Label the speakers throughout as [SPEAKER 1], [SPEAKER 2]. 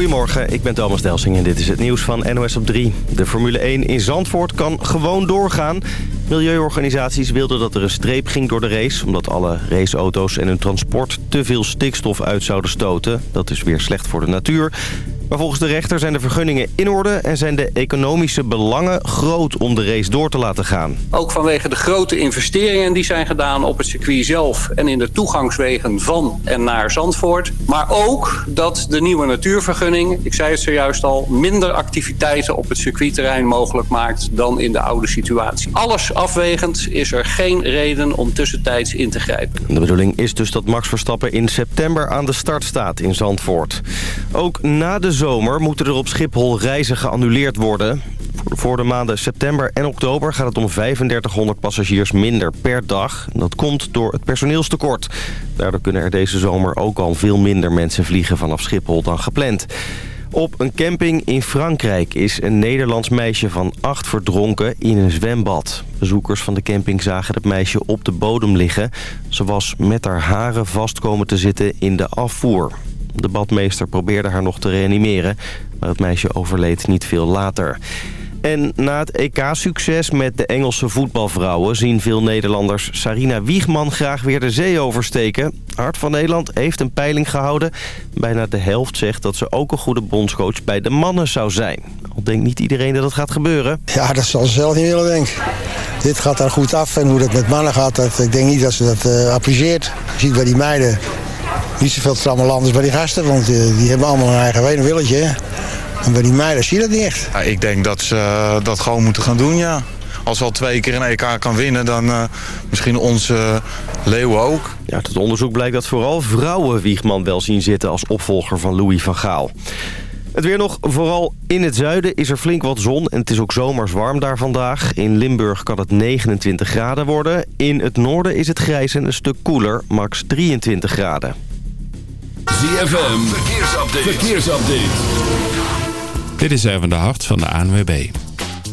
[SPEAKER 1] Goedemorgen, ik ben Thomas Delsing en dit is het nieuws van NOS op 3. De Formule 1 in Zandvoort kan gewoon doorgaan. Milieuorganisaties wilden dat er een streep ging door de race... omdat alle raceauto's en hun transport te veel stikstof uit zouden stoten. Dat is weer slecht voor de natuur. Maar volgens de rechter zijn de vergunningen in orde... en zijn de economische belangen groot om de race door te laten gaan.
[SPEAKER 2] Ook vanwege de grote investeringen die zijn gedaan op het circuit zelf... en in de toegangswegen van en naar Zandvoort. Maar ook dat de nieuwe natuurvergunning, ik zei het zojuist al... minder activiteiten op het circuitterrein mogelijk maakt dan in de oude situatie. Alles afwegend is er geen reden om tussentijds in te grijpen.
[SPEAKER 1] De bedoeling is dus dat Max Verstappen in september aan de start staat in Zandvoort. Ook na de zomer moeten er op Schiphol reizen geannuleerd worden. Voor de maanden september en oktober gaat het om 3500 passagiers minder per dag. Dat komt door het personeelstekort. Daardoor kunnen er deze zomer ook al veel minder mensen vliegen vanaf Schiphol dan gepland. Op een camping in Frankrijk is een Nederlands meisje van acht verdronken in een zwembad. Bezoekers van de camping zagen het meisje op de bodem liggen. Ze was met haar haren vast komen te zitten in de afvoer. De badmeester probeerde haar nog te reanimeren, maar het meisje overleed niet veel later. En na het EK-succes met de Engelse voetbalvrouwen... zien veel Nederlanders Sarina Wiegman graag weer de zee oversteken. Hart van Nederland heeft een peiling gehouden. Bijna de helft zegt dat ze ook een goede bondscoach bij de mannen zou zijn. Al denkt niet iedereen dat het gaat gebeuren.
[SPEAKER 3] Ja, dat zal ze zelf niet willen denken. Dit gaat daar goed af en hoe dat met mannen gaat... Dat, ik denk niet dat ze dat uh, apprecieert. Ziet bij die meiden niet zoveel trammelanders bij die gasten... want uh, die hebben allemaal een eigen willetje. En bij die meiden zie je dat niet echt.
[SPEAKER 4] Ja, ik denk dat ze uh, dat gewoon moeten gaan doen, ja. Als we al twee keer een EK kan winnen, dan uh, misschien onze Leeuwen ook.
[SPEAKER 1] Ja, uit het onderzoek blijkt dat vooral vrouwen Wiegman wel zien zitten... als opvolger van Louis van Gaal. Het weer nog, vooral in het zuiden is er flink wat zon en het is ook zomers warm daar vandaag. In Limburg kan het 29 graden worden. In het noorden is het grijs en een stuk koeler, max 23 graden.
[SPEAKER 5] ZFM, verkeersupdate. verkeersupdate.
[SPEAKER 6] Dit is even de hart van de ANWB.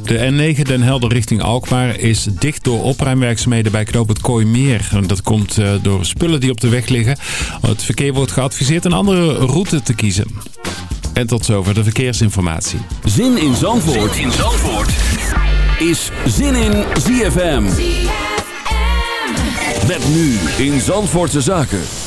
[SPEAKER 6] De N9 Den Helder richting Alkmaar is dicht door opruimwerkzaamheden bij knoop het Kooimeer. Dat komt door spullen die op de weg liggen. Het verkeer wordt geadviseerd een andere route te kiezen. En tot zover de verkeersinformatie.
[SPEAKER 5] Zin in Zandvoort, zin in Zandvoort. is Zin in ZFM. Met nu in Zandvoortse Zaken.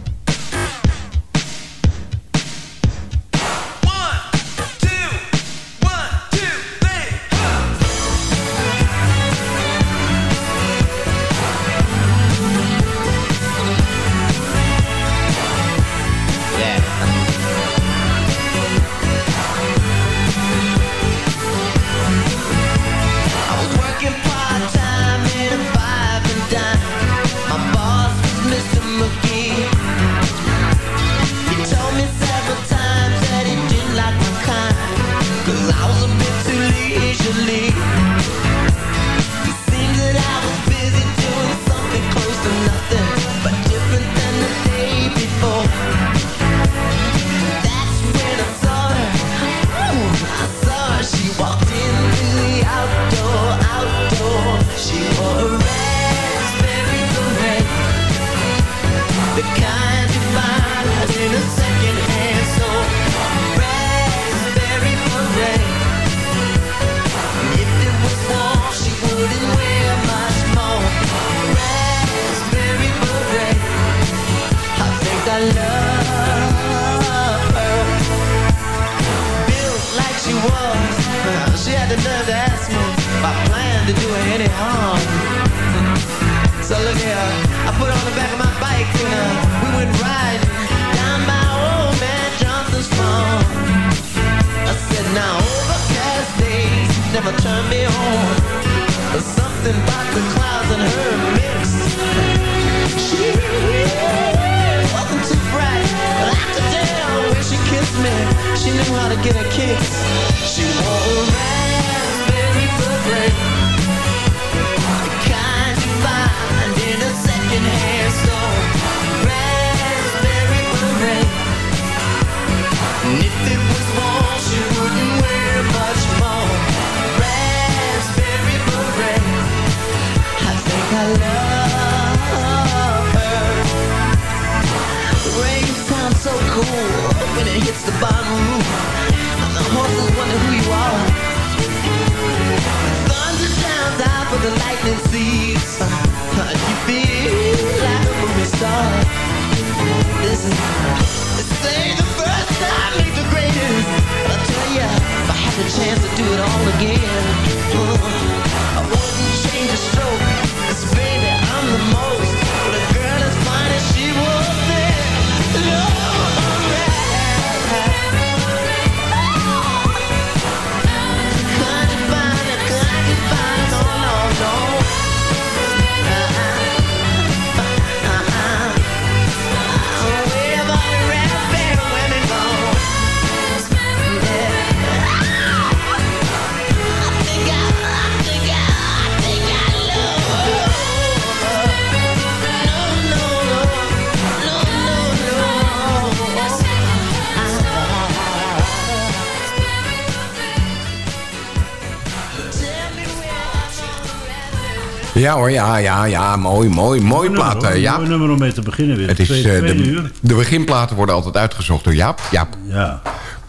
[SPEAKER 7] Ja hoor, ja, ja, ja. Mooi, mooi, mooi plaat,
[SPEAKER 8] nummer,
[SPEAKER 7] eh,
[SPEAKER 8] hoor.
[SPEAKER 7] Jaap.
[SPEAKER 8] Mooi nummer om mee te beginnen weer.
[SPEAKER 7] Het is,
[SPEAKER 8] Twee-
[SPEAKER 7] eh, de,
[SPEAKER 8] uur.
[SPEAKER 7] de beginplaten worden altijd uitgezocht door Jaap. Jaap.
[SPEAKER 8] Ja.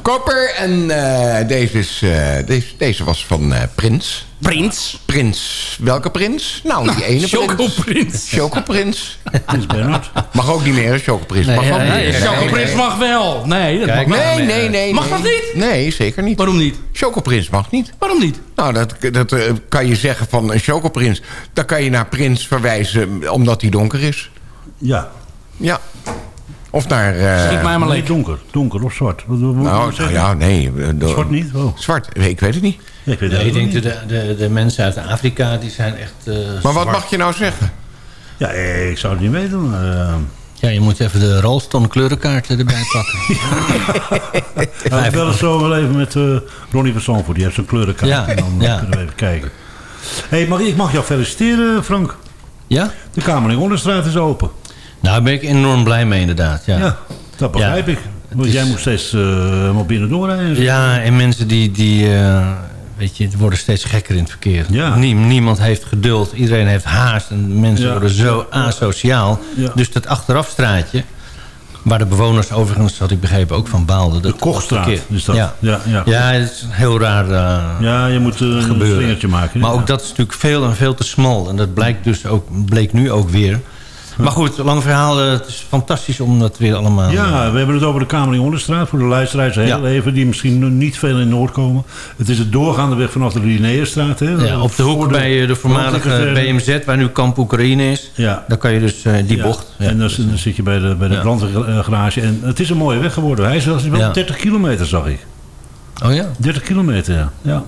[SPEAKER 7] Kopper en eh, deze, is, eh, deze, deze was van eh, Prins.
[SPEAKER 9] Prins?
[SPEAKER 7] Prins. Welke prins? Nou, die ene
[SPEAKER 9] Chocoprins.
[SPEAKER 7] Chocoprins.
[SPEAKER 8] Prins Bernhard.
[SPEAKER 7] Mag ook niet meer? Chocoprins.
[SPEAKER 9] Nee,
[SPEAKER 7] mag ook
[SPEAKER 9] nee,
[SPEAKER 7] niet.
[SPEAKER 9] Chocoprins mag wel. Nee, dat mag
[SPEAKER 7] Nee,
[SPEAKER 9] wel.
[SPEAKER 7] nee, nee.
[SPEAKER 9] Mag dat niet?
[SPEAKER 7] Nee, zeker niet.
[SPEAKER 9] Waarom niet?
[SPEAKER 7] Chocoprins mag niet.
[SPEAKER 9] Waarom niet?
[SPEAKER 7] Nou, dat, dat kan je zeggen van een chocoprins. Dan kan je naar prins verwijzen omdat hij donker is.
[SPEAKER 8] Ja.
[SPEAKER 7] Ja. Of naar... eh,
[SPEAKER 9] Schiet mij maar
[SPEAKER 8] donker. Donker of zwart. Wat, wat
[SPEAKER 7] nou, nou ja, nee. eh,
[SPEAKER 8] Zwart niet? Oh.
[SPEAKER 7] Zwart, ik weet het niet.
[SPEAKER 8] Ja, ik weet
[SPEAKER 10] Nee, ik denk
[SPEAKER 8] niet.
[SPEAKER 10] de, de, de mensen uit Afrika die zijn echt eh,
[SPEAKER 7] Maar wat
[SPEAKER 10] zwart.
[SPEAKER 7] mag je nou zeggen?
[SPEAKER 8] Ja, eh, ik zou het niet weten.
[SPEAKER 10] Ja, je moet even de Rolston kleurenkaart erbij pakken.
[SPEAKER 8] nou, ik bel het zo wel even met eh, Ronnie van Zandvoort. Die heeft zo'n kleurenkaart.
[SPEAKER 10] Ja,
[SPEAKER 8] en dan
[SPEAKER 10] ja.
[SPEAKER 8] kunnen we even kijken. hey, mag, ik mag jou feliciteren, Frank.
[SPEAKER 10] ja?
[SPEAKER 8] De Kamerling Onderstraat is open.
[SPEAKER 10] Nou, daar ben ik enorm blij mee inderdaad. Ja,
[SPEAKER 8] Ja,
[SPEAKER 10] ja.
[SPEAKER 8] dat begrijp ik. Want
[SPEAKER 10] is-
[SPEAKER 8] jij moet steeds eh maar binnen doorrijden. en zo.
[SPEAKER 10] en mensen die, die eh, weet je, worden steeds gekker in het verkeer.
[SPEAKER 8] Ja.
[SPEAKER 10] Nie- niemand heeft geduld, iedereen heeft haast en mensen
[SPEAKER 8] Ja.
[SPEAKER 10] worden zo asociaal.
[SPEAKER 8] Ja.
[SPEAKER 10] Dus dat achterafstraatje, waar de bewoners overigens, had ik begrepen, ook van baalden. Dat
[SPEAKER 8] De Kochstraat is dat.
[SPEAKER 10] Ja.
[SPEAKER 8] Ja, ja.
[SPEAKER 10] ja, het is een heel raar... eh,
[SPEAKER 8] Ja, je moet een slingertje maken.
[SPEAKER 10] Maar
[SPEAKER 8] Ja.
[SPEAKER 10] ook dat is natuurlijk veel en veel te smal. En dat blijkt dus ook, bleek nu ook weer. Maar goed, lang verhaal. eh, Het is fantastisch om dat weer allemaal... eh,
[SPEAKER 8] Ja, we hebben het over de Kamerling Onderstraat. Voor de luisteraars heel
[SPEAKER 10] Ja.
[SPEAKER 8] even, die misschien niet veel in Noord komen. Het is het doorgaande weg vanaf de Linnaeusstraat. Hè?
[SPEAKER 10] ja, op de hoek bij eh, de voormalige. BMZ, waar nu kamp Oekraïne is.
[SPEAKER 8] Ja.
[SPEAKER 10] Daar kan je dus eh, die
[SPEAKER 8] Ja.
[SPEAKER 10] bocht.
[SPEAKER 8] En dan, zit- dan zit je bij de, bij de brandweergarage. En het is een mooie weg geworden. Hij is wel, wel
[SPEAKER 10] Ja.
[SPEAKER 8] 30 kilometer, zag ik.
[SPEAKER 10] Oh ja?
[SPEAKER 8] 30 kilometer, ja.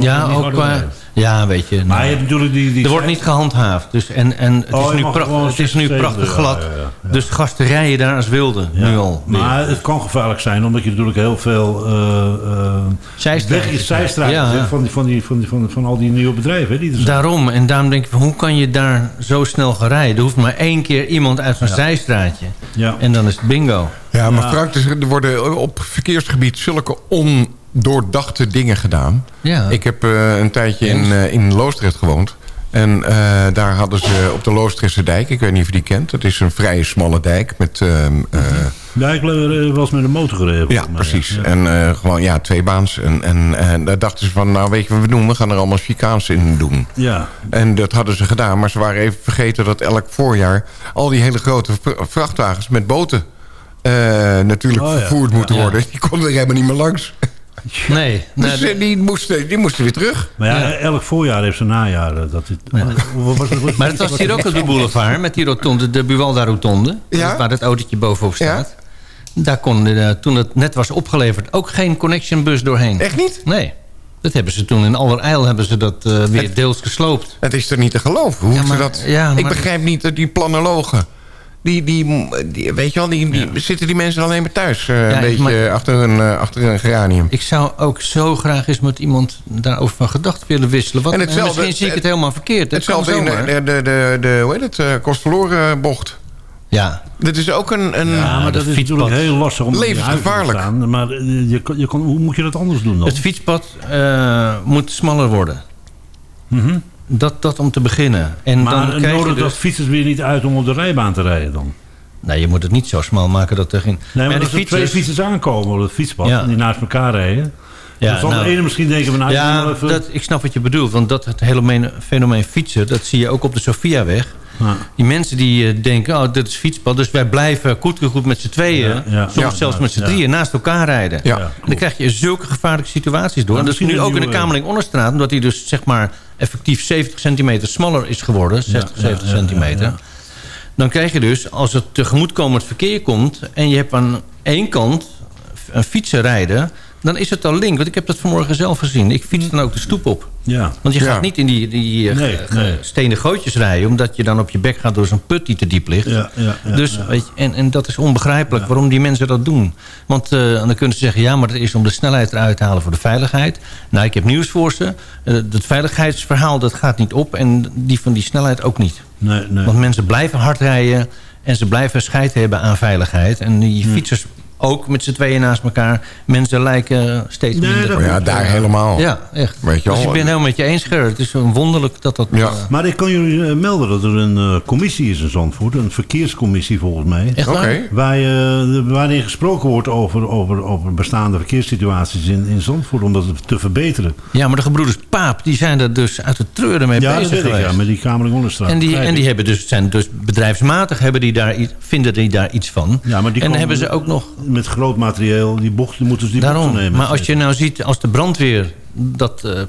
[SPEAKER 8] Ja, er
[SPEAKER 10] ook qua... Ja, weet je.
[SPEAKER 8] Maar je hebt natuurlijk die... die
[SPEAKER 10] er wordt niet gehandhaafd. Dus, en en het,
[SPEAKER 8] Oh,
[SPEAKER 10] is nu pracht- het is nu
[SPEAKER 8] 70,
[SPEAKER 10] prachtig glad.
[SPEAKER 8] ja, ja, ja.
[SPEAKER 10] Dus gasten rijden daar als wilden.
[SPEAKER 8] Ja.
[SPEAKER 10] Nu al. weer.
[SPEAKER 8] Maar het kan gevaarlijk zijn, omdat je natuurlijk heel veel... eh eh
[SPEAKER 10] Zijstraatjes
[SPEAKER 8] van, die, van, die, van, die, van, van al die nieuwe bedrijven. Die er zijn.
[SPEAKER 10] Daarom. En daarom denk ik, van, hoe kan je daar zo snel gaan rijden? Er hoeft maar één keer iemand uit zo'n zijstraatje.
[SPEAKER 8] Ja.
[SPEAKER 10] En dan is het bingo.
[SPEAKER 7] Ja, maar Frank, er worden op verkeersgebied zulke ondoordachte dingen gedaan.
[SPEAKER 10] Ja.
[SPEAKER 7] Ik heb eh, een tijdje in, eh, in Loosdrecht gewoond. En eh, daar hadden ze op de Loosdrechtse dijk, ik weet niet of je die kent. Dat is een vrij smalle dijk met... ehm, eh,
[SPEAKER 8] eh, was met een motor gereden.
[SPEAKER 7] ja, precies.
[SPEAKER 8] Ja.
[SPEAKER 7] En eh, gewoon, ja, twee baans. En, en, en daar dachten ze van, nou weet je wat we doen? We gaan er allemaal chicaans in doen.
[SPEAKER 8] Ja.
[SPEAKER 7] En dat hadden ze gedaan, maar ze waren even vergeten dat elk voorjaar... al die hele grote vr- vrachtwagens met boten eh, natuurlijk
[SPEAKER 8] Oh, ja.
[SPEAKER 7] vervoerd moeten
[SPEAKER 10] Ja.
[SPEAKER 7] worden. Die konden er helemaal niet meer langs.
[SPEAKER 10] Nee. nee,
[SPEAKER 7] Dus eh, die, moesten, die moesten weer terug.
[SPEAKER 8] Maar ja,
[SPEAKER 10] Ja.
[SPEAKER 8] elk voorjaar heeft zijn najaar. eh, Dat het, wat-
[SPEAKER 10] maar het was hier ook op de boulevard met die rotonde, de Buwalda rotonde.
[SPEAKER 7] Ja.
[SPEAKER 10] Waar het autootje bovenop staat. Daar kon, eh, toen het net was opgeleverd, ook geen connectionbus doorheen.
[SPEAKER 7] Echt niet?
[SPEAKER 10] Nee. Dat hebben ze toen in allerijl hebben ze dat eh, weer deels gesloopt.
[SPEAKER 7] Het is er niet te geloven. Hoe
[SPEAKER 10] Ja,
[SPEAKER 7] ze dat...
[SPEAKER 10] ja,
[SPEAKER 7] Ik begrijp niet dat die planologen... Die, die, die, weet je wel, die, die, zitten die mensen alleen maar thuis. eh,
[SPEAKER 10] Ja,
[SPEAKER 7] een beetje
[SPEAKER 10] maar-
[SPEAKER 7] achter, een, eh, achter een geranium.
[SPEAKER 10] Ik zou ook zo graag eens met iemand daarover van gedachten willen wisselen. Wat,
[SPEAKER 7] En hetzelfde-
[SPEAKER 10] misschien zie ik het helemaal verkeerd. Dat
[SPEAKER 7] Hetzelfde in de, de, de, de, hoe heet het, eh, Kostverloren bocht.
[SPEAKER 10] Ja,
[SPEAKER 7] Dat is ook een... een
[SPEAKER 8] Ja, maar dat is
[SPEAKER 10] fietspad.
[SPEAKER 8] natuurlijk heel lastig om
[SPEAKER 7] Levensgevaarlijk.
[SPEAKER 8] staan. Maar je, je kan, hoe moet je dat anders doen dan?
[SPEAKER 10] het fietspad eh, moet smaller worden.
[SPEAKER 8] Mhm.
[SPEAKER 10] Dat, dat om te beginnen. En
[SPEAKER 8] Maar
[SPEAKER 10] dan krijg je
[SPEAKER 8] nodig
[SPEAKER 10] dus,
[SPEAKER 8] dat fietsers weer niet uit om op de rijbaan te rijden dan?
[SPEAKER 10] Nee, je moet het niet zo smal maken dat er geen...
[SPEAKER 8] Nee, maar
[SPEAKER 10] de
[SPEAKER 8] als er twee fietsers aankomen op het fietspad...
[SPEAKER 10] Ja.
[SPEAKER 8] en die naast elkaar rijden...
[SPEAKER 10] Ja,
[SPEAKER 8] dan zal
[SPEAKER 10] nou,
[SPEAKER 8] de ene misschien denken... Van, nou, ik
[SPEAKER 10] ja,
[SPEAKER 8] even-
[SPEAKER 10] dat, ik snap wat je bedoelt. Want dat het hele fenomeen fietsen, dat zie je ook op de Sofiaweg.
[SPEAKER 8] Ja.
[SPEAKER 10] Die mensen die eh, denken, oh, dit is fietspad. Dus wij blijven goed goed met z'n tweeën.
[SPEAKER 8] Ja, ja.
[SPEAKER 10] soms
[SPEAKER 8] Ja.
[SPEAKER 10] zelfs met z'n
[SPEAKER 8] Ja.
[SPEAKER 10] drieën naast elkaar rijden. Dan krijg je zulke gevaarlijke situaties door. En dat is nu ook in de Kamerling Onderstraat. Omdat hij dus zeg maar effectief 70 centimeter smaller is geworden. 60,
[SPEAKER 8] ja,
[SPEAKER 10] 70
[SPEAKER 8] ja, ja,
[SPEAKER 10] centimeter. Dan krijg je dus, als het tegemoetkomend verkeer komt... en je hebt aan één kant een fietser rijden... dan is het al link. Want ik heb dat vanmorgen zelf gezien. Ik fiets dan ook de stoep op.
[SPEAKER 8] Ja.
[SPEAKER 10] Want je
[SPEAKER 7] Ja.
[SPEAKER 10] gaat niet in die, die eh,
[SPEAKER 8] Nee,
[SPEAKER 10] ge-
[SPEAKER 8] nee.
[SPEAKER 10] stenen gootjes rijden... omdat je dan op je bek gaat door zo'n put die te diep ligt.
[SPEAKER 8] Ja, ja, ja,
[SPEAKER 10] dus. Weet je, en, en dat is onbegrijpelijk waarom die mensen dat doen. Want eh, dan kunnen ze zeggen... ja, maar dat is om de snelheid eruit te halen voor de veiligheid. Nou, ik heb nieuws voor ze. Eh, het veiligheidsverhaal dat gaat niet op... en die van die snelheid ook niet.
[SPEAKER 8] Nee, nee.
[SPEAKER 10] Want mensen blijven hard rijden... en ze blijven scheid hebben aan veiligheid. En die fietsers Ook met z'n tweeën naast elkaar. Mensen lijken steeds
[SPEAKER 8] Nee,
[SPEAKER 10] minder.
[SPEAKER 8] dat
[SPEAKER 7] Ja, daar helemaal.
[SPEAKER 10] Ja, echt.
[SPEAKER 7] Weet je
[SPEAKER 10] dus
[SPEAKER 7] wel?
[SPEAKER 10] ik ben helemaal met je eens, Gerrit. Het is wonderlijk dat dat...
[SPEAKER 7] Ja.
[SPEAKER 10] eh,
[SPEAKER 8] Maar ik kan jullie eh, melden dat er een eh, commissie is in Zandvoort. Een verkeerscommissie volgens mij.
[SPEAKER 10] echt
[SPEAKER 7] Oké.
[SPEAKER 10] waar?
[SPEAKER 8] Waar, je- waarin gesproken wordt over, over, over bestaande verkeerssituaties in, in Zandvoort. Om dat te verbeteren.
[SPEAKER 10] Ja, maar de gebroeders Paap, die zijn er dus uit het treuren mee
[SPEAKER 8] ja, dat
[SPEAKER 10] bezig
[SPEAKER 8] ik,
[SPEAKER 10] geweest.
[SPEAKER 8] ja, met die Kamerling Onderstraat.
[SPEAKER 10] En die, en die hebben dus, zijn dus bedrijfsmatig hebben die daar, vinden die daar iets van.
[SPEAKER 8] Ja, maar die
[SPEAKER 10] en dan hebben ze ook nog...
[SPEAKER 8] Met groot materieel, die bochten moeten ze die
[SPEAKER 10] Daarom.
[SPEAKER 8] bochten nemen.
[SPEAKER 10] Maar als je nou ziet, als de brandweer dat eh,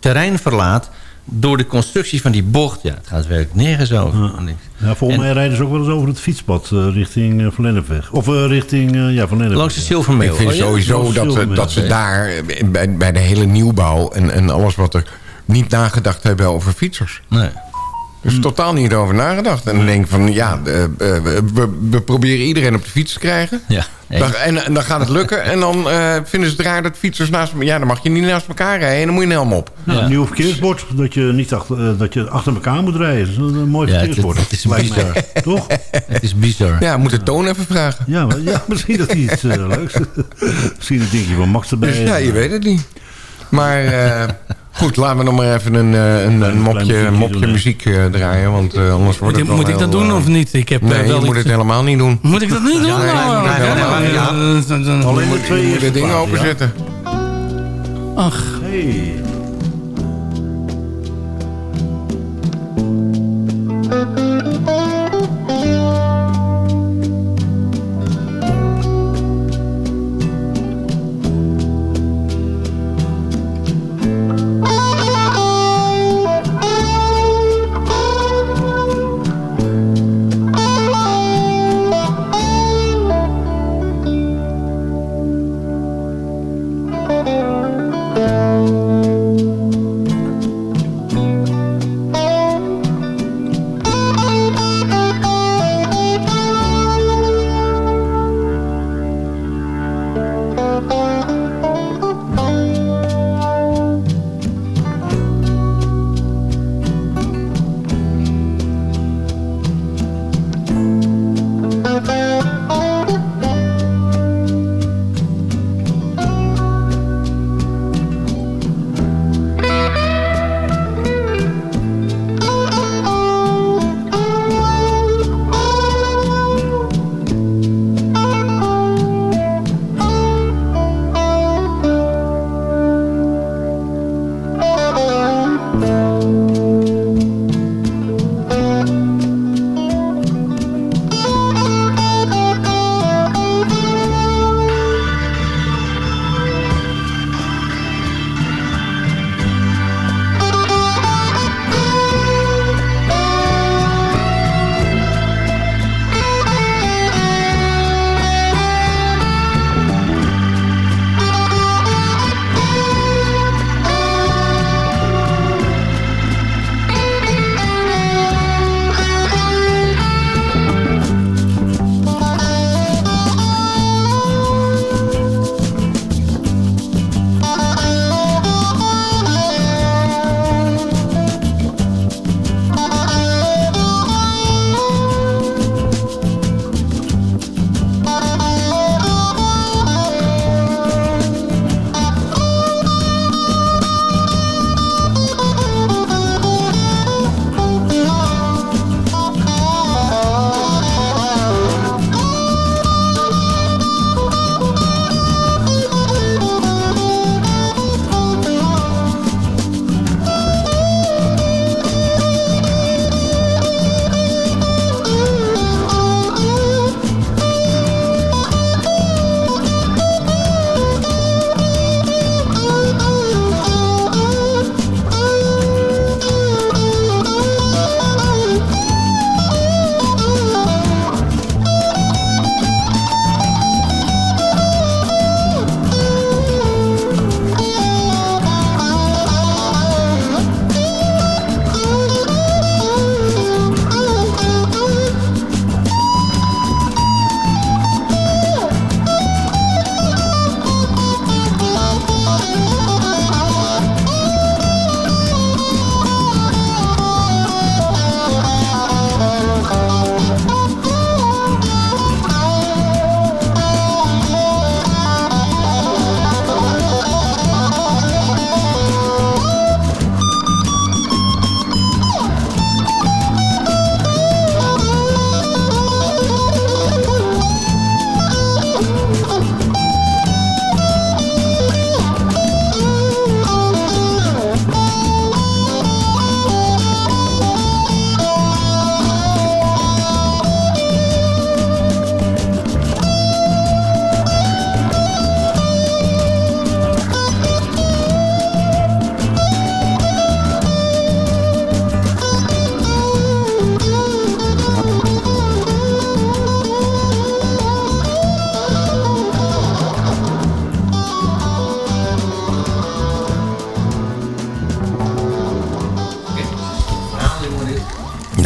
[SPEAKER 10] terrein verlaat... door de constructie van die bocht... ja, het gaat werkelijk nergens over.
[SPEAKER 8] Ja, volgens
[SPEAKER 10] En-
[SPEAKER 8] mij rijden ze ook wel eens over het fietspad eh, richting uh, Van Lennepweg. Of eh, richting, eh, ja, Van Lennepweg.
[SPEAKER 10] Langs de
[SPEAKER 8] ja.
[SPEAKER 10] Zilvermeel.
[SPEAKER 7] Ik vind
[SPEAKER 10] Oh ja?
[SPEAKER 7] sowieso dat, dat ze daar bij, bij de hele nieuwbouw en, en alles wat er niet nagedacht hebben over fietsers.
[SPEAKER 10] Nee.
[SPEAKER 7] Er is totaal niet over nagedacht. En dan denk ik van, ja, eh, eh, we, we proberen iedereen op de fiets te krijgen.
[SPEAKER 10] Ja.
[SPEAKER 7] Dan, en, en dan gaat het lukken. En dan eh, vinden ze het raar dat fietsers naast... Ja, dan mag je niet naast elkaar rijden. En dan moet je een helm op.
[SPEAKER 8] Nou,
[SPEAKER 10] Ja.
[SPEAKER 8] Een nieuw verkeersbord, dat je niet achter, dat je achter elkaar moet rijden. Dat is een, mooi
[SPEAKER 10] Ja, het-
[SPEAKER 8] verkeersbord.
[SPEAKER 10] het is
[SPEAKER 8] lijkt
[SPEAKER 10] bizar.
[SPEAKER 8] mij. Toch?
[SPEAKER 10] Het is bizar.
[SPEAKER 7] Ja, moet de toon even vragen.
[SPEAKER 8] Ja, maar, ja misschien dat hij iets uh, leuks... misschien een dingetje van Max erbij.
[SPEAKER 7] Dus ja, je weet het niet. Maar eh, goed, laten we nog maar even een, eh, een, een mopje,
[SPEAKER 8] doen,
[SPEAKER 7] muziek eh, draaien. Want eh, anders wordt
[SPEAKER 9] Moet,
[SPEAKER 7] het
[SPEAKER 9] moet ik dat doen
[SPEAKER 7] eh,
[SPEAKER 9] of niet? Ik heb eh,
[SPEAKER 7] Nee,
[SPEAKER 9] wel
[SPEAKER 7] je moet het helemaal niet doen.
[SPEAKER 9] Moet ik dat niet doen? nou,
[SPEAKER 8] Alleen de
[SPEAKER 7] Je
[SPEAKER 8] twee
[SPEAKER 7] moet
[SPEAKER 8] eerste
[SPEAKER 7] het ding
[SPEAKER 8] platen, ja?
[SPEAKER 7] openzetten.
[SPEAKER 9] Ach,
[SPEAKER 8] Hey.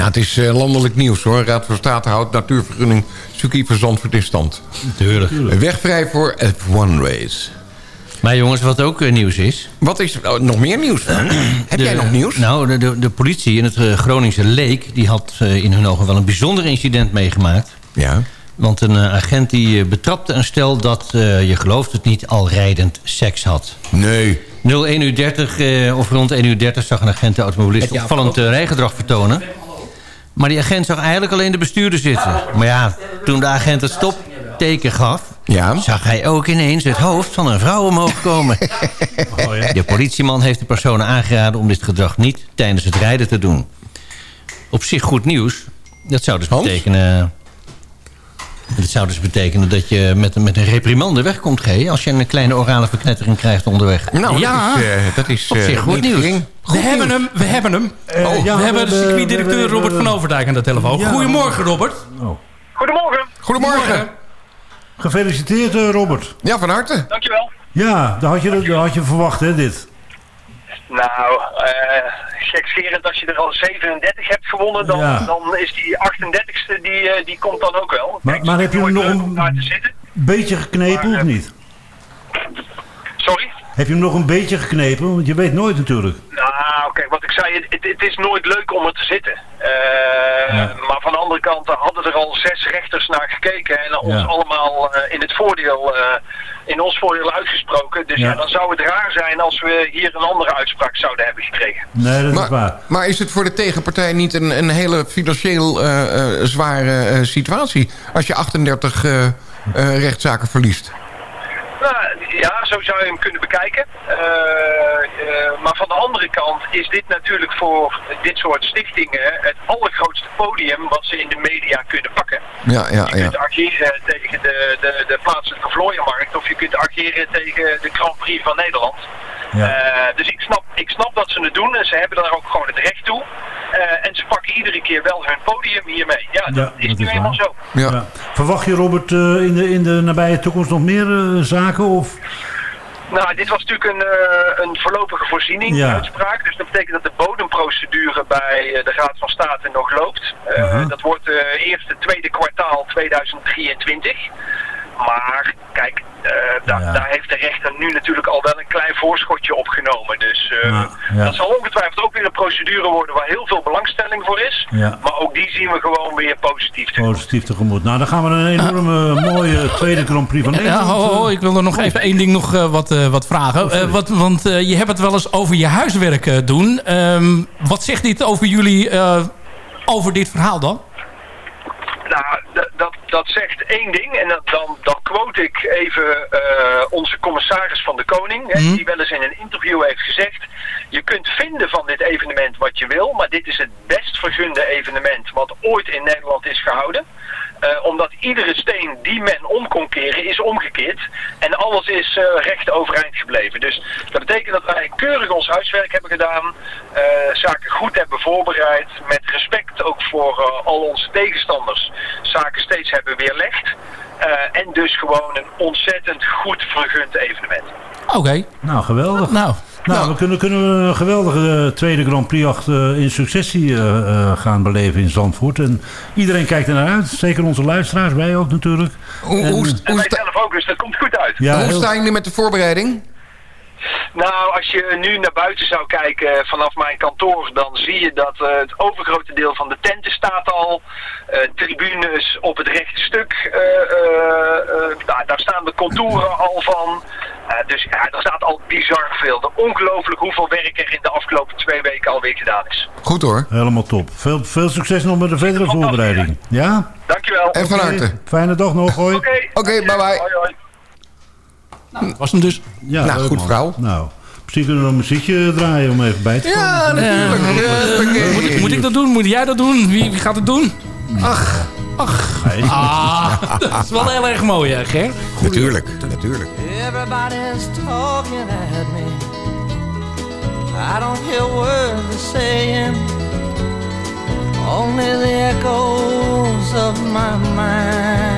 [SPEAKER 7] Het is eh, landelijk nieuws hoor. Raad van State houdt natuurvergunning circuit voor Zandvoort in stand.
[SPEAKER 10] Tuurlijk.
[SPEAKER 7] Wegvrij voor F1 Race.
[SPEAKER 10] Maar jongens, wat ook eh, nieuws is...
[SPEAKER 7] Wat is er oh, nog meer nieuws dan? Heb
[SPEAKER 10] de-
[SPEAKER 7] jij nog nieuws?
[SPEAKER 10] Nou, de, de, de politie in het eh, Groningse Leek... die had in hun ogen wel een bijzonder incident meegemaakt.
[SPEAKER 7] Ja.
[SPEAKER 10] Want een agent die betrapte een stel dat, eh, je gelooft het niet, al rijdend seks had.
[SPEAKER 7] Nee.
[SPEAKER 10] 01 uur 30 eh, of rond 1 uur 30 zag een agent de automobilist opvallend rijgedrag vertonen. Maar die agent zag eigenlijk alleen de bestuurder zitten. Maar ja, toen de agent het stopteken gaf...
[SPEAKER 7] Ja.
[SPEAKER 10] zag hij ook ineens het hoofd van een vrouw omhoog komen. De politieman heeft de personen aangeraden om dit gedrag niet tijdens het rijden te doen. Op zich goed nieuws. Dat zou dus
[SPEAKER 7] Hans?
[SPEAKER 10] betekenen... Dat zou dus betekenen dat je met, een- met een reprimande wegkomt, G. Als je een kleine orale verknettering krijgt onderweg.
[SPEAKER 7] Nou,
[SPEAKER 11] Ja.
[SPEAKER 7] dat is, eh, dat is
[SPEAKER 10] Op zich
[SPEAKER 7] eh,
[SPEAKER 10] goed nieuws.
[SPEAKER 11] We hebben hem, we hebben hem.
[SPEAKER 8] Eh,
[SPEAKER 11] Oh,
[SPEAKER 8] ja,
[SPEAKER 11] we hebben de
[SPEAKER 8] hebben-
[SPEAKER 11] circuitdirecteur Robert van Overdijk aan de telefoon.
[SPEAKER 8] Ja.
[SPEAKER 11] Goedemorgen, Robert.
[SPEAKER 12] Goedemorgen.
[SPEAKER 7] Goedemorgen.
[SPEAKER 8] Gefeliciteerd eh, Robert.
[SPEAKER 7] Ja, van harte.
[SPEAKER 12] Dankjewel.
[SPEAKER 8] Ja, dat had je, dat had je verwacht hè, dit.
[SPEAKER 12] Nou, eh gekscherend als je er al 37 hebt gewonnen, dan,
[SPEAKER 8] Ja.
[SPEAKER 12] dan is die 38ste, die, eh, die komt dan ook wel.
[SPEAKER 8] Maar,
[SPEAKER 12] Kijk,
[SPEAKER 8] maar heb je nog een beetje geknepen
[SPEAKER 12] Maar,
[SPEAKER 8] of
[SPEAKER 12] eh,
[SPEAKER 8] niet?
[SPEAKER 12] Sorry?
[SPEAKER 8] Heb je hem nog een beetje geknepen? Want je weet nooit natuurlijk.
[SPEAKER 12] Nou, kijk, wat ik zei, het, het is nooit leuk om er te zitten. Eh, Maar van de andere kant hadden er al zes rechters naar gekeken en ons
[SPEAKER 8] Ja.
[SPEAKER 12] allemaal eh, in het voordeel, eh, in ons voordeel uitgesproken. Dus ja.
[SPEAKER 8] Ja.
[SPEAKER 12] dan zou het raar zijn als we hier een andere uitspraak zouden hebben gekregen.
[SPEAKER 8] Nee, dat is
[SPEAKER 7] Maar,
[SPEAKER 8] waar.
[SPEAKER 7] maar is het voor de tegenpartij niet een, een hele financieel eh, eh, zware eh, situatie... als je 38 eh, eh, rechtszaken verliest?
[SPEAKER 12] Ja, zo zou je hem kunnen bekijken. Eh, eh, maar van de andere kant is dit natuurlijk voor dit soort stichtingen het allergrootste podium wat ze in de media kunnen pakken.
[SPEAKER 7] Ja, ja,
[SPEAKER 12] Je
[SPEAKER 7] ja.
[SPEAKER 12] kunt ageren tegen de, de, de plaatselijke vlooienmarkt of je kunt ageren tegen de Grand Prix van Nederland.
[SPEAKER 8] Ja.
[SPEAKER 12] Eh, dus ik snap, ik snap dat ze het doen en ze hebben daar ook gewoon het recht toe. Eh, en ze pakken iedere keer wel hun podium hiermee. Ja, dat
[SPEAKER 8] Ja,
[SPEAKER 12] is
[SPEAKER 8] dat
[SPEAKER 12] nu
[SPEAKER 8] is
[SPEAKER 12] eenmaal zo.
[SPEAKER 7] Ja.
[SPEAKER 8] Ja. Verwacht je Robert eh, in, de, in de nabije toekomst nog meer zaken? Of?
[SPEAKER 12] Nou, dit was natuurlijk een, eh, een voorlopige voorziening,
[SPEAKER 8] Ja.
[SPEAKER 12] uitspraak. Dus dat betekent dat de bodemprocedure bij eh, de Raad van State nog loopt. Eh,
[SPEAKER 8] Aha.
[SPEAKER 12] Dat wordt uh, eerste, tweede kwartaal 2023. Maar kijk, da-
[SPEAKER 8] Ja.
[SPEAKER 12] daar heeft de rechter nu natuurlijk al wel een klein voorschotje opgenomen. Dus eh,
[SPEAKER 8] Ja, ja.
[SPEAKER 12] dat zal ongetwijfeld ook weer een procedure worden waar heel veel belangstelling voor is.
[SPEAKER 8] Ja.
[SPEAKER 12] Maar ook die zien we gewoon weer positief tegemoet.
[SPEAKER 8] Positief tegemoet. Nou, dan gaan we een enorme mooie tweede Grand Prix van
[SPEAKER 11] Ja,
[SPEAKER 8] Nederland.
[SPEAKER 11] ho, ho,
[SPEAKER 8] eh,
[SPEAKER 11] ik wil er nog even één ding nog eh, wat, eh, wat vragen.
[SPEAKER 8] Oh.
[SPEAKER 11] Eh, wat, want eh, je hebt het wel eens over je huiswerk eh, doen. Ehm, wat zegt dit over jullie, eh, over dit verhaal dan?
[SPEAKER 12] Dat, zegt één ding. En dat, dan, dan quote ik even eh, onze commissaris van de Koning. Hè,
[SPEAKER 11] Mhm.
[SPEAKER 12] Die wel eens in een interview heeft gezegd... Je kunt vinden van dit evenement wat je wil. Maar dit is het best vergunde evenement wat ooit in Nederland is gehouden. Eh, omdat iedere steen die men om kon keren is omgekeerd. En alles is eh, recht overeind gebleven. Dus dat betekent dat wij keurig ons huiswerk hebben gedaan. eh, zaken goed hebben voorbereid. Met respect ook voor al onze tegenstanders. Zaken steeds hebben weerlegd. Eh, en dus gewoon een ontzettend goed vergund evenement.
[SPEAKER 11] Oké,
[SPEAKER 8] Nou, geweldig.
[SPEAKER 11] nou.
[SPEAKER 8] Nou, we kunnen, kunnen we een geweldige eh, tweede Grand Prix-jacht eh, in successie eh, eh, gaan beleven in Zandvoort. En iedereen kijkt er naar uit. Zeker onze luisteraars, wij ook natuurlijk.
[SPEAKER 7] Hoe,
[SPEAKER 8] En-
[SPEAKER 7] hoe,
[SPEAKER 12] En
[SPEAKER 7] hoe,
[SPEAKER 12] wij
[SPEAKER 7] sta-
[SPEAKER 12] zelf ook, dus dat komt goed uit.
[SPEAKER 8] Ja,
[SPEAKER 7] hoe
[SPEAKER 8] heel-
[SPEAKER 7] staan jullie met de voorbereiding?
[SPEAKER 12] Nou, als je nu naar buiten zou kijken vanaf mijn kantoor, dan zie je dat eh, het overgrote deel van de tenten staat al. eh, tribunes op het rechte stuk, eh, eh, eh, daar, daar staan de contouren al van. Eh, dus ja, er staat al bizar veel. Ongelooflijk hoeveel werk er in de afgelopen twee weken alweer gedaan is.
[SPEAKER 7] Goed hoor.
[SPEAKER 8] Helemaal top. Veel, veel succes nog met de verdere voorbereiding. Ja?
[SPEAKER 12] Dankjewel.
[SPEAKER 7] En van harte.
[SPEAKER 8] Fijne dag nog, hoi.
[SPEAKER 12] Oké,
[SPEAKER 7] Oké, bye bye.
[SPEAKER 12] Hoi, hoi.
[SPEAKER 11] Was hem dus.
[SPEAKER 8] Ja,
[SPEAKER 7] Nou, goed
[SPEAKER 8] man.
[SPEAKER 7] verhaal.
[SPEAKER 8] Nou, misschien kunnen we nog een muziekje draaien om even bij te komen.
[SPEAKER 7] Ja, natuurlijk.
[SPEAKER 11] Moet, ik, moet ik dat doen? Moet jij dat doen? Wie, wie gaat het doen? Ach, ach. Ah, dat is wel heel erg mooi, hè, Ger?
[SPEAKER 7] Natuurlijk, natuurlijk.
[SPEAKER 5] Everybody's talking at me. I don't hear words they're saying. Only the echoes of my mind.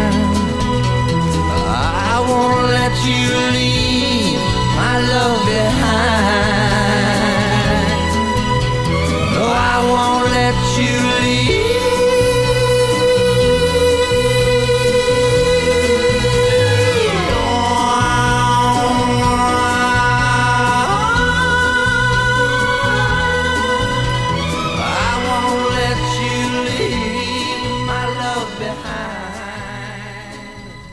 [SPEAKER 5] You leave my love behind.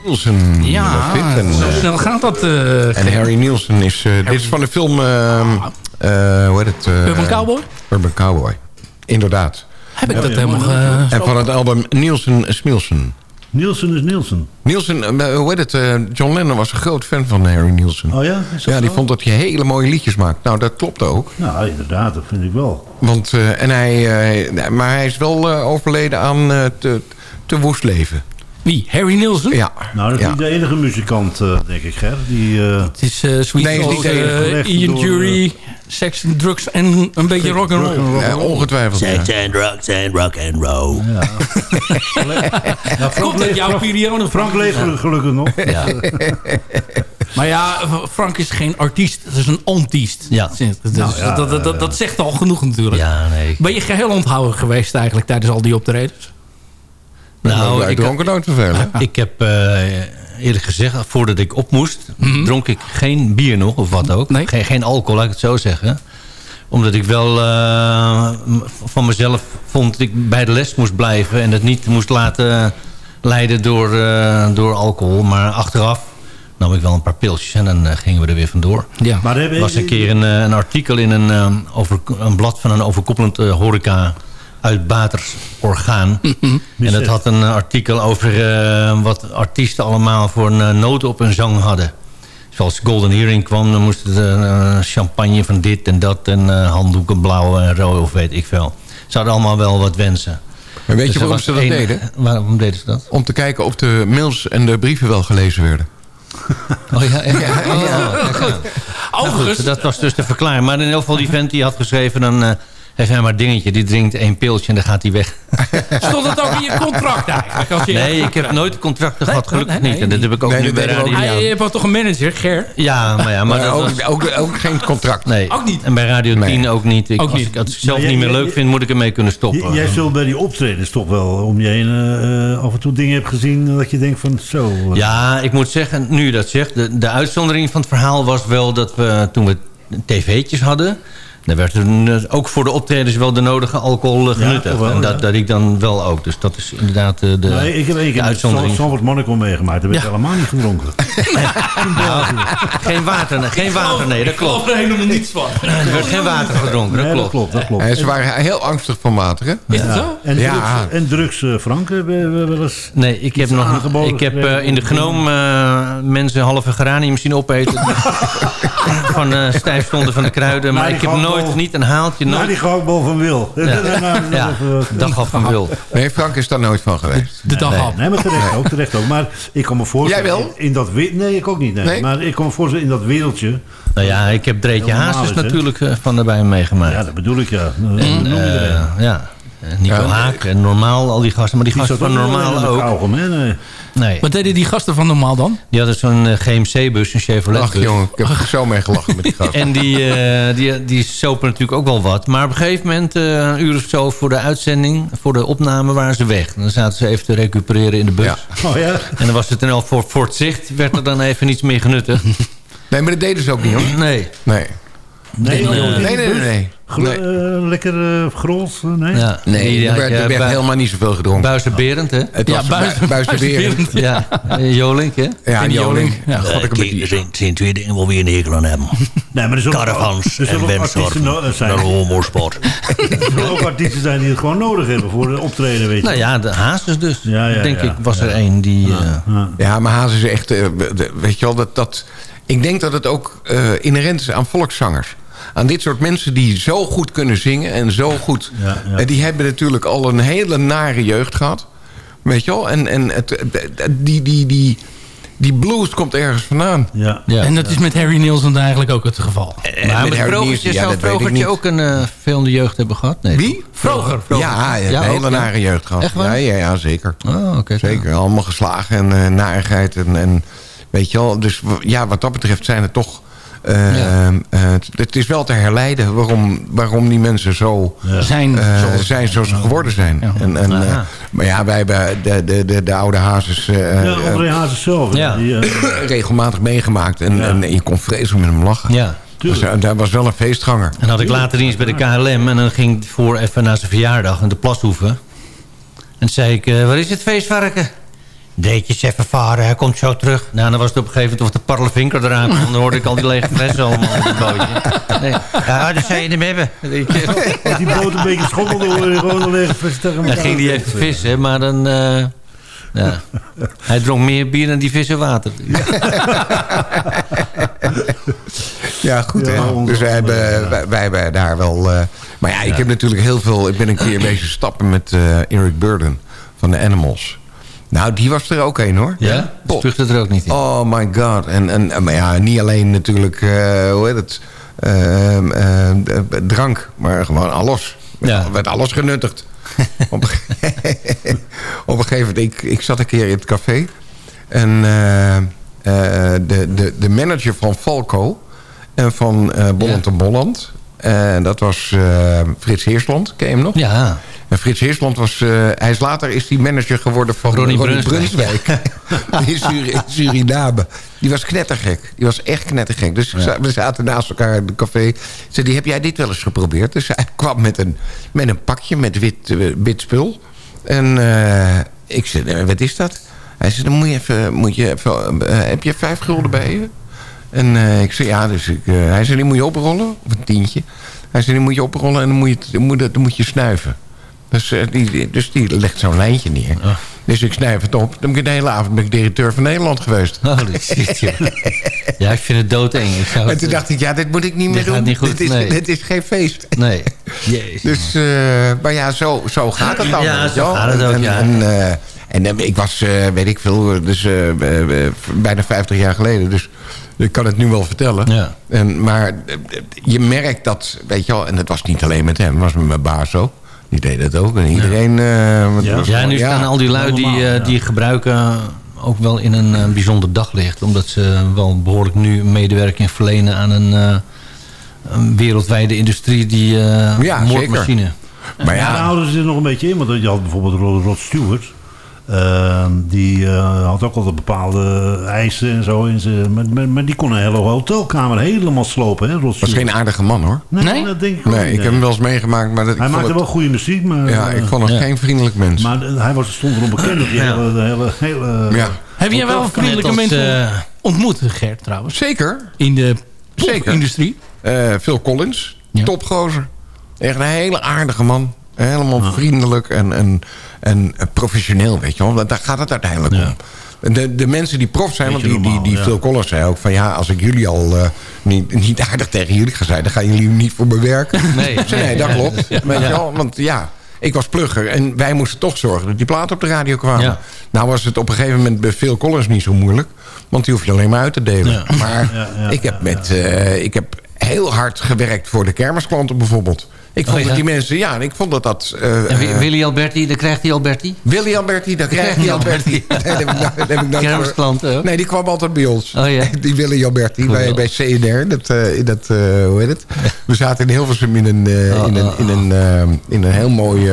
[SPEAKER 7] Nielsen.
[SPEAKER 11] Ja.
[SPEAKER 7] En,
[SPEAKER 11] zo
[SPEAKER 7] eh,
[SPEAKER 11] snel gaat dat. eh,
[SPEAKER 7] en Harry Nielsen is... eh, dit is van de film... ehm, eh, hoe heet het?
[SPEAKER 11] Urban Cowboy?
[SPEAKER 7] Urban Cowboy. Inderdaad.
[SPEAKER 11] Heb ik dat helemaal...
[SPEAKER 7] En van het album Nielsen Smielsen.
[SPEAKER 8] Nielsen is Nielsen.
[SPEAKER 7] Nielsen, eh, hoe heet het? John Lennon was een groot fan van Harry Nielsen.
[SPEAKER 8] Oh ja? Is dat
[SPEAKER 7] Ja, die
[SPEAKER 8] zo?
[SPEAKER 7] vond dat hij hele mooie liedjes maakt. Nou, dat klopt ook.
[SPEAKER 8] Nou, inderdaad, dat vind ik wel.
[SPEAKER 7] Want, eh, en hij, eh, maar hij is wel eh, overleden aan te, te woest leven.
[SPEAKER 11] Wie? Harry Nielsen?
[SPEAKER 7] Ja.
[SPEAKER 8] Nou, dat is
[SPEAKER 7] Ja.
[SPEAKER 8] niet de enige muzikant, eh, denk ik, Ger. Die, eh,
[SPEAKER 11] Het is eh Sweet
[SPEAKER 7] Nee,
[SPEAKER 11] Soul,
[SPEAKER 8] enige.
[SPEAKER 11] eh,
[SPEAKER 8] Gelegd
[SPEAKER 11] Ian
[SPEAKER 8] door,
[SPEAKER 11] Jury, Sex and Drugs en een beetje rock and roll.
[SPEAKER 7] Ja, ongetwijfeld. ja.
[SPEAKER 13] and drugs and rock and roll.
[SPEAKER 8] ja. Nou, Frank
[SPEAKER 11] Komt uit jouw periode?
[SPEAKER 8] Frank leeft gelukkig- gelukkig nog.
[SPEAKER 10] Ja.
[SPEAKER 11] Maar ja, Frank is geen artiest. Het is een antiest.
[SPEAKER 10] Ja.
[SPEAKER 8] Nou ja,
[SPEAKER 11] dat, dat, dat, dat zegt al genoeg natuurlijk.
[SPEAKER 10] ja, nee.
[SPEAKER 11] Ben je geheel onthouden geweest eigenlijk tijdens al die optredens?
[SPEAKER 7] Nou,
[SPEAKER 10] ik,
[SPEAKER 7] ik dronk het nooit vervelen.
[SPEAKER 10] ik heb eh, eerlijk gezegd, voordat ik op moest... dronk ik geen bier nog of wat ook.
[SPEAKER 11] Nee.
[SPEAKER 10] Geen, geen alcohol, laat ik het zo zeggen. Omdat ik wel eh, van mezelf vond dat ik bij de les moest blijven... en het niet moest laten leiden door, eh, door alcohol. Maar achteraf nam ik wel een paar pilsjes en dan gingen we er weer vandoor.
[SPEAKER 11] Ja.
[SPEAKER 8] Maar
[SPEAKER 10] Er was een keer een, een artikel in een, over, een blad van een overkoepelend horeca uitbatersorgaan. en dat had een eh, artikel over eh, wat artiesten allemaal voor een eh, noten op hun zang hadden. Zoals Golden Earring kwam, dan moest het champagne van dit en dat... en eh, handdoeken blauw en rood of weet ik veel. Ze hadden allemaal wel wat wensen.
[SPEAKER 7] Maar weet
[SPEAKER 10] Dus
[SPEAKER 7] je waarom ze dat deden?
[SPEAKER 10] Waarom deden ze dat?
[SPEAKER 7] Om te kijken of de mails en de brieven wel gelezen werden.
[SPEAKER 10] Oh ja, ja, oh, ja. aan. Nou goed, dat was dus de verklaring. Maar in ieder geval die vent die had geschreven... dan heeft hij maar een dingetje. Die drinkt één pilsje en dan gaat hij weg.
[SPEAKER 11] stond het ook in je contract eigenlijk? Als je
[SPEAKER 10] Nee, ik heb nooit contracten
[SPEAKER 11] Nee,
[SPEAKER 10] gehad. Gelukkig
[SPEAKER 11] nee,
[SPEAKER 10] niet. En dat heb ik ook
[SPEAKER 7] Nee,
[SPEAKER 10] nu bij Radio...
[SPEAKER 11] Hij, je hebt wel toch een manager, Ger?
[SPEAKER 10] Ja, maar ja, maar
[SPEAKER 7] Maar
[SPEAKER 10] dat
[SPEAKER 7] ook,
[SPEAKER 10] was...
[SPEAKER 7] ook, ook geen contract.
[SPEAKER 10] Nee.
[SPEAKER 11] Ook niet?
[SPEAKER 10] En bij Radio 10 ook niet. Ik,
[SPEAKER 11] Ook
[SPEAKER 10] als,
[SPEAKER 11] niet.
[SPEAKER 10] Ik, als ik het zelf
[SPEAKER 8] Maar jij-
[SPEAKER 10] niet meer leuk vind, moet ik ermee kunnen stoppen.
[SPEAKER 8] Jij zult bij die optredens toch wel om je heen eh, eh, af en toe dingen hebt gezien... dat je denkt van zo... eh,
[SPEAKER 10] Ja, ik moet zeggen, nu je dat zegt... De, de uitzondering van het verhaal was wel dat we toen we tv'tjes hadden... daar werd er eh, ook voor de optredens wel de nodige alcohol eh, genuttigd.
[SPEAKER 8] wel,
[SPEAKER 10] en dat,
[SPEAKER 8] ja.
[SPEAKER 10] dat ik dan wel ook. Dus dat is inderdaad eh, de,
[SPEAKER 8] nee, ik heb één
[SPEAKER 10] de uitzondering.
[SPEAKER 8] Sanford Monaco meegemaakt. Daar ben ik helemaal niet gedronken.
[SPEAKER 10] Geen water, nee, geen water, nee, dat
[SPEAKER 11] Ik geloof
[SPEAKER 10] klopt.
[SPEAKER 11] er helemaal niets van.
[SPEAKER 10] Er werd geen water gedronken, dat
[SPEAKER 8] Nee,
[SPEAKER 10] klopt.
[SPEAKER 8] dat klopt, dat klopt.
[SPEAKER 7] En ze waren heel angstig van water, hè?
[SPEAKER 11] Is dat zo?
[SPEAKER 8] En
[SPEAKER 7] Ja.
[SPEAKER 8] drugs, en drugs Frank, hebben we wel eens...
[SPEAKER 10] Nee, ik heb, nog,
[SPEAKER 8] aangeboden
[SPEAKER 10] ik heb eh, in de genoom eh, mensen halve geranium zien opeten. van eh stijfstonden van de kruiden. Maar
[SPEAKER 8] Nee,
[SPEAKER 10] ik heb
[SPEAKER 8] gewoon-
[SPEAKER 10] nooit nooit niet en haalt je
[SPEAKER 8] Na
[SPEAKER 10] nooit.
[SPEAKER 8] die gehaktbal van Wil.
[SPEAKER 10] Ja.
[SPEAKER 8] Nou,
[SPEAKER 10] Ja,
[SPEAKER 8] dat,
[SPEAKER 10] dag af van Wil.
[SPEAKER 7] Nee, Frank is daar nooit van geweest.
[SPEAKER 11] De dag
[SPEAKER 8] nee,
[SPEAKER 11] af.
[SPEAKER 8] nee, maar terecht ook, terecht ook. Maar ik kan me voorstellen...
[SPEAKER 7] Jij wel?
[SPEAKER 8] In dat nee, ik ook niet. Nee.
[SPEAKER 7] Nee?
[SPEAKER 8] Maar ik kan me voorstellen in dat wereldje...
[SPEAKER 10] Nou ja, ik heb Dreetje
[SPEAKER 8] hè?
[SPEAKER 10] natuurlijk eh, van daarbij meegemaakt.
[SPEAKER 8] Ja, dat bedoel ik, ja.
[SPEAKER 10] en, eh, ja, eh, Nico
[SPEAKER 7] Ja.
[SPEAKER 10] Haak en Normaal, al die gasten. Maar die
[SPEAKER 8] Die
[SPEAKER 10] gasten van Normaal ook.
[SPEAKER 8] kauwgom, hè? Nee.
[SPEAKER 11] Wat deden die gasten van normaal dan?
[SPEAKER 10] die hadden zo'n eh, GMC-bus, een Chevrolet
[SPEAKER 7] Ach
[SPEAKER 10] bus.
[SPEAKER 7] jongen, ik heb er zo mee gelachen met die gast.
[SPEAKER 10] En die, eh, die, die sopen natuurlijk ook wel wat. Maar op een gegeven moment, eh, een uur of zo voor de uitzending... voor de opname, waren ze weg. Dan zaten ze even te recupereren in de bus.
[SPEAKER 7] Ja.
[SPEAKER 8] Oh ja?
[SPEAKER 10] En dan was het dan al voor, voor het zicht... werd er dan even niets meer genuttigd.
[SPEAKER 7] Nee, maar dat deden ze ook niet hoor.
[SPEAKER 10] Nee.
[SPEAKER 7] Nee.
[SPEAKER 8] Nee,
[SPEAKER 10] Nee, nee,
[SPEAKER 7] Nee? Nee.
[SPEAKER 8] eh, lekker uh, grols? eh, nee?
[SPEAKER 10] Ja.
[SPEAKER 7] Nee,
[SPEAKER 10] ja,
[SPEAKER 7] er werd, er helemaal niet zoveel gedronken.
[SPEAKER 10] Buizen Berend, hè?
[SPEAKER 7] Het
[SPEAKER 11] Ja,
[SPEAKER 7] was
[SPEAKER 11] Buizen-
[SPEAKER 7] bu- Buizen
[SPEAKER 11] Buizen
[SPEAKER 7] Berend.
[SPEAKER 10] Ja, eh, Jolink, hè?
[SPEAKER 7] Ja, Joling.
[SPEAKER 11] Joling. Ja.
[SPEAKER 7] God, ik
[SPEAKER 13] Eh, er zijn, er zijn twee dingen waar we een hekel aan hebben.
[SPEAKER 8] Nee, maar er zullen
[SPEAKER 13] Caravans
[SPEAKER 8] er
[SPEAKER 13] en
[SPEAKER 8] eh, zijn.
[SPEAKER 13] Naar homosport.
[SPEAKER 8] Er zullen ook artiesten zijn die het gewoon nodig hebben voor de optreden, weet je.
[SPEAKER 10] Nou ja, de Hazes dus.
[SPEAKER 8] Ja, ja,
[SPEAKER 10] Denk
[SPEAKER 8] ja.
[SPEAKER 10] ik, was er één die... eh,
[SPEAKER 8] Ja.
[SPEAKER 7] Ja, maar Haas is echt... eh, weet je wel, dat, dat... Ik denk dat het ook eh, inherent is aan volkszangers. Aan dit soort mensen die zo goed kunnen zingen en zo goed...
[SPEAKER 8] Ja, ja.
[SPEAKER 7] eh, die hebben natuurlijk al een hele nare jeugd gehad. Weet je wel? En, en het, die, die, die, die blues komt ergens vandaan.
[SPEAKER 8] Ja.
[SPEAKER 10] ja.
[SPEAKER 11] En dat is met Harry Nilsson eigenlijk ook het geval.
[SPEAKER 7] En
[SPEAKER 10] maar
[SPEAKER 7] met
[SPEAKER 10] met
[SPEAKER 7] Harry
[SPEAKER 10] Vrogertje
[SPEAKER 7] Nilsson, ja,
[SPEAKER 10] zou Vrogertje ook een eh veel in de jeugd hebben gehad? Nee.
[SPEAKER 7] Wie?
[SPEAKER 11] Vroger.
[SPEAKER 7] Ja,
[SPEAKER 10] Ja,
[SPEAKER 7] een
[SPEAKER 10] ook,
[SPEAKER 7] hele
[SPEAKER 10] ja.
[SPEAKER 7] nare jeugd gehad.
[SPEAKER 10] Echt waar?
[SPEAKER 7] Ja, ja, ja, zeker.
[SPEAKER 10] Oh, oké.
[SPEAKER 7] Zeker, allemaal geslagen en eh, narigheid. En, en weet je wel, dus ja, wat dat betreft zijn het toch... eh,
[SPEAKER 10] Ja.
[SPEAKER 7] eh, het, het is wel te herleiden waarom, waarom die mensen zo
[SPEAKER 11] Zijn
[SPEAKER 7] eh,
[SPEAKER 11] zoals-
[SPEAKER 7] zijn zoals ze geworden zijn. En, en, eh, maar ja, wij hebben de, de, de, de oude hazes eh,
[SPEAKER 8] Ja,
[SPEAKER 7] eh,
[SPEAKER 8] André Hazes zelf.
[SPEAKER 10] Ja.
[SPEAKER 8] Die, eh,
[SPEAKER 7] regelmatig meegemaakt. En,
[SPEAKER 8] Ja.
[SPEAKER 7] en je kon vreselijk met hem lachen.
[SPEAKER 10] Ja.
[SPEAKER 7] Dus, dat was wel een feestganger.
[SPEAKER 10] En had ik later dienst bij de KLM. En dan ging ik voor even naar zijn verjaardag in de Plashoeven. En toen zei ik, eh, waar is het feestvarken? Deetjes even varen, hij komt zo terug. Nou, dan was het op een gegeven moment of de parlevinker eraan kwam. Dan hoorde ik al die lege flessen allemaal op het bootje. Nee. Ja, dat zou je hem hebben.
[SPEAKER 8] Als die boot een beetje schommelde, hoor je gewoon een lege fles tegen
[SPEAKER 10] Dan ging hij even vissen, maar dan... eh, ja. Hij dronk meer bier dan die vissen water.
[SPEAKER 7] Ja, goed
[SPEAKER 8] Ja,
[SPEAKER 7] hè. Dus wij hebben, wij, wij hebben daar wel... eh, maar ja, ik heb natuurlijk heel veel... Ik ben een keer bezig stappen met eh, Eric Burden van de Animals. Nou, die was er ook een hoor.
[SPEAKER 10] Ja? Spuugde er ook niet in.
[SPEAKER 7] Oh my god. En, en, maar ja, niet alleen natuurlijk, eh, hoe heet het, Ehm, eh, d- drank, maar gewoon alles.
[SPEAKER 10] Ja.
[SPEAKER 7] Er werd alles genuttigd. op, een gegeven moment, ik, ik zat een keer in het café. En eh, eh, de, de, de manager van Falco en van Bolland en Bolland... En dat was eh, Frits Heersland, ken je hem nog?
[SPEAKER 10] Ja.
[SPEAKER 7] En Frits Heersland was... eh, hij is later is die manager geworden van
[SPEAKER 10] Ronnie
[SPEAKER 7] Ronnie,
[SPEAKER 10] Brunswijk.
[SPEAKER 7] In Suri- in Suriname. Die was knettergek. Die was echt knettergek. Dus we zaten naast elkaar in het café. Zei, die, heb jij dit wel eens geprobeerd? Dus hij kwam met een, met een pakje met wit, eh, wit spul. En ik zei, wat is dat? Hij zei, dan moet je even... Moet je even heb je vijf gulden bij je? En eh, ik zei, ja, dus ik, eh, hij zei, die moet je oprollen. Of een tientje. Hij zei, die moet je oprollen en dan moet je, moet, dan moet je snuiven. Dus, eh, die, dus die legt zo'n lijntje neer. Dus ik snuif het op. Dan ben ik de hele avond ben ik directeur van Nederland geweest.
[SPEAKER 10] Holy shit, joh. Ja, ik vind het doodeng. Ik zou
[SPEAKER 7] En toen dacht ik, ja, dit moet ik niet meer doen.
[SPEAKER 10] niet goed,
[SPEAKER 7] dit, is,
[SPEAKER 10] nee.
[SPEAKER 7] dit is geen feest.
[SPEAKER 10] Nee. Jezus.
[SPEAKER 7] Dus, maar ja, zo, zo gaat het dan.
[SPEAKER 10] Ja, zo gaat het ook,
[SPEAKER 7] en,
[SPEAKER 10] ja.
[SPEAKER 7] En, en ik was, weet ik veel, dus bijna 50 jaar geleden. Dus ik kan het nu wel vertellen.
[SPEAKER 10] Ja.
[SPEAKER 7] En, maar eh, je merkt dat, weet je wel, en het was niet alleen met hem, het was met mijn baas ook. Die deed het ook. En iedereen... eh,
[SPEAKER 10] Ja,
[SPEAKER 7] gewoon-
[SPEAKER 10] nu staan al die lui die, eh,
[SPEAKER 8] ja.
[SPEAKER 10] die gebruiken ook wel in een eh, bijzonder daglicht. Omdat ze wel behoorlijk nu medewerking verlenen aan een, eh, een wereldwijde industrie die uh,
[SPEAKER 7] Ja,
[SPEAKER 10] moordmachine.
[SPEAKER 7] Maar
[SPEAKER 8] Ja, daar
[SPEAKER 7] ja,
[SPEAKER 8] houden ze er nog een beetje in. Want je had bijvoorbeeld Rod Stewart. Ehm, die eh, had ook altijd bepaalde eisen en zo. In zijn, maar, maar, maar die kon een hele hotelkamer helemaal slopen. Hè,
[SPEAKER 7] was geen aardige man hoor.
[SPEAKER 8] Nee,
[SPEAKER 11] Nee?
[SPEAKER 8] dat denk ik
[SPEAKER 7] Nee,
[SPEAKER 8] niet,
[SPEAKER 7] ik heb hem wel eens meegemaakt, maar dat, ik
[SPEAKER 8] Hij
[SPEAKER 7] vond
[SPEAKER 8] maakte
[SPEAKER 7] het,
[SPEAKER 8] wel goede muziek, maar...
[SPEAKER 7] ja,
[SPEAKER 8] eh,
[SPEAKER 7] ik vond het
[SPEAKER 10] Ja.
[SPEAKER 7] geen vriendelijk mens.
[SPEAKER 8] Maar eh, hij was, stond erom bekend
[SPEAKER 10] Ja.
[SPEAKER 8] hele, hele, hele...
[SPEAKER 7] ja.
[SPEAKER 11] Heb jij wel vriendelijke mensen
[SPEAKER 10] eh,
[SPEAKER 11] ontmoet, Gert, trouwens?
[SPEAKER 7] Zeker.
[SPEAKER 11] In de
[SPEAKER 7] Zeker.
[SPEAKER 11] industrie.
[SPEAKER 7] Eh, Phil Collins,
[SPEAKER 11] Ja.
[SPEAKER 7] topgozer. Echt een hele aardige man. Helemaal vriendelijk en, en, en professioneel, weet je wel. Want Daar gaat het uiteindelijk om. De, de mensen die prof zijn, want die, die,
[SPEAKER 8] normaal,
[SPEAKER 7] die
[SPEAKER 8] ja.
[SPEAKER 7] Phil Collins zei ook van... ja, als ik jullie al eh, niet, niet aardig tegen jullie ga zijn... dan gaan jullie niet voor me werken.
[SPEAKER 10] Nee.
[SPEAKER 7] Nee, dat klopt.
[SPEAKER 10] Ja.
[SPEAKER 7] Weet je
[SPEAKER 10] Ja.
[SPEAKER 7] wel? Want ja, ik was plugger en wij moesten toch zorgen... dat die platen op de radio kwamen.
[SPEAKER 10] Ja.
[SPEAKER 7] Nou was het op een gegeven moment bij Phil Collins niet zo moeilijk... want die hoef je alleen maar uit te delen. Maar ik, heb met, eh, ik heb heel hard gewerkt voor de kermisklanten bijvoorbeeld... Ik vond
[SPEAKER 10] Oh, ja?
[SPEAKER 7] dat die mensen, ja, ik vond dat dat... eh,
[SPEAKER 10] En
[SPEAKER 7] eh,
[SPEAKER 10] Willy Alberti, dan krijgt hij Alberti?
[SPEAKER 7] Willy Alberti, dan krijg je Alberti. Nee, dat heb ik
[SPEAKER 10] ook?
[SPEAKER 7] Nee, die kwam altijd bij ons.
[SPEAKER 10] Oh ja.
[SPEAKER 7] Die Willy Alberti bij, bij CNR. Dat, eh, dat, hoe heet het? We zaten in Hilversum in een, eh, in een, in een, in een heel mooi...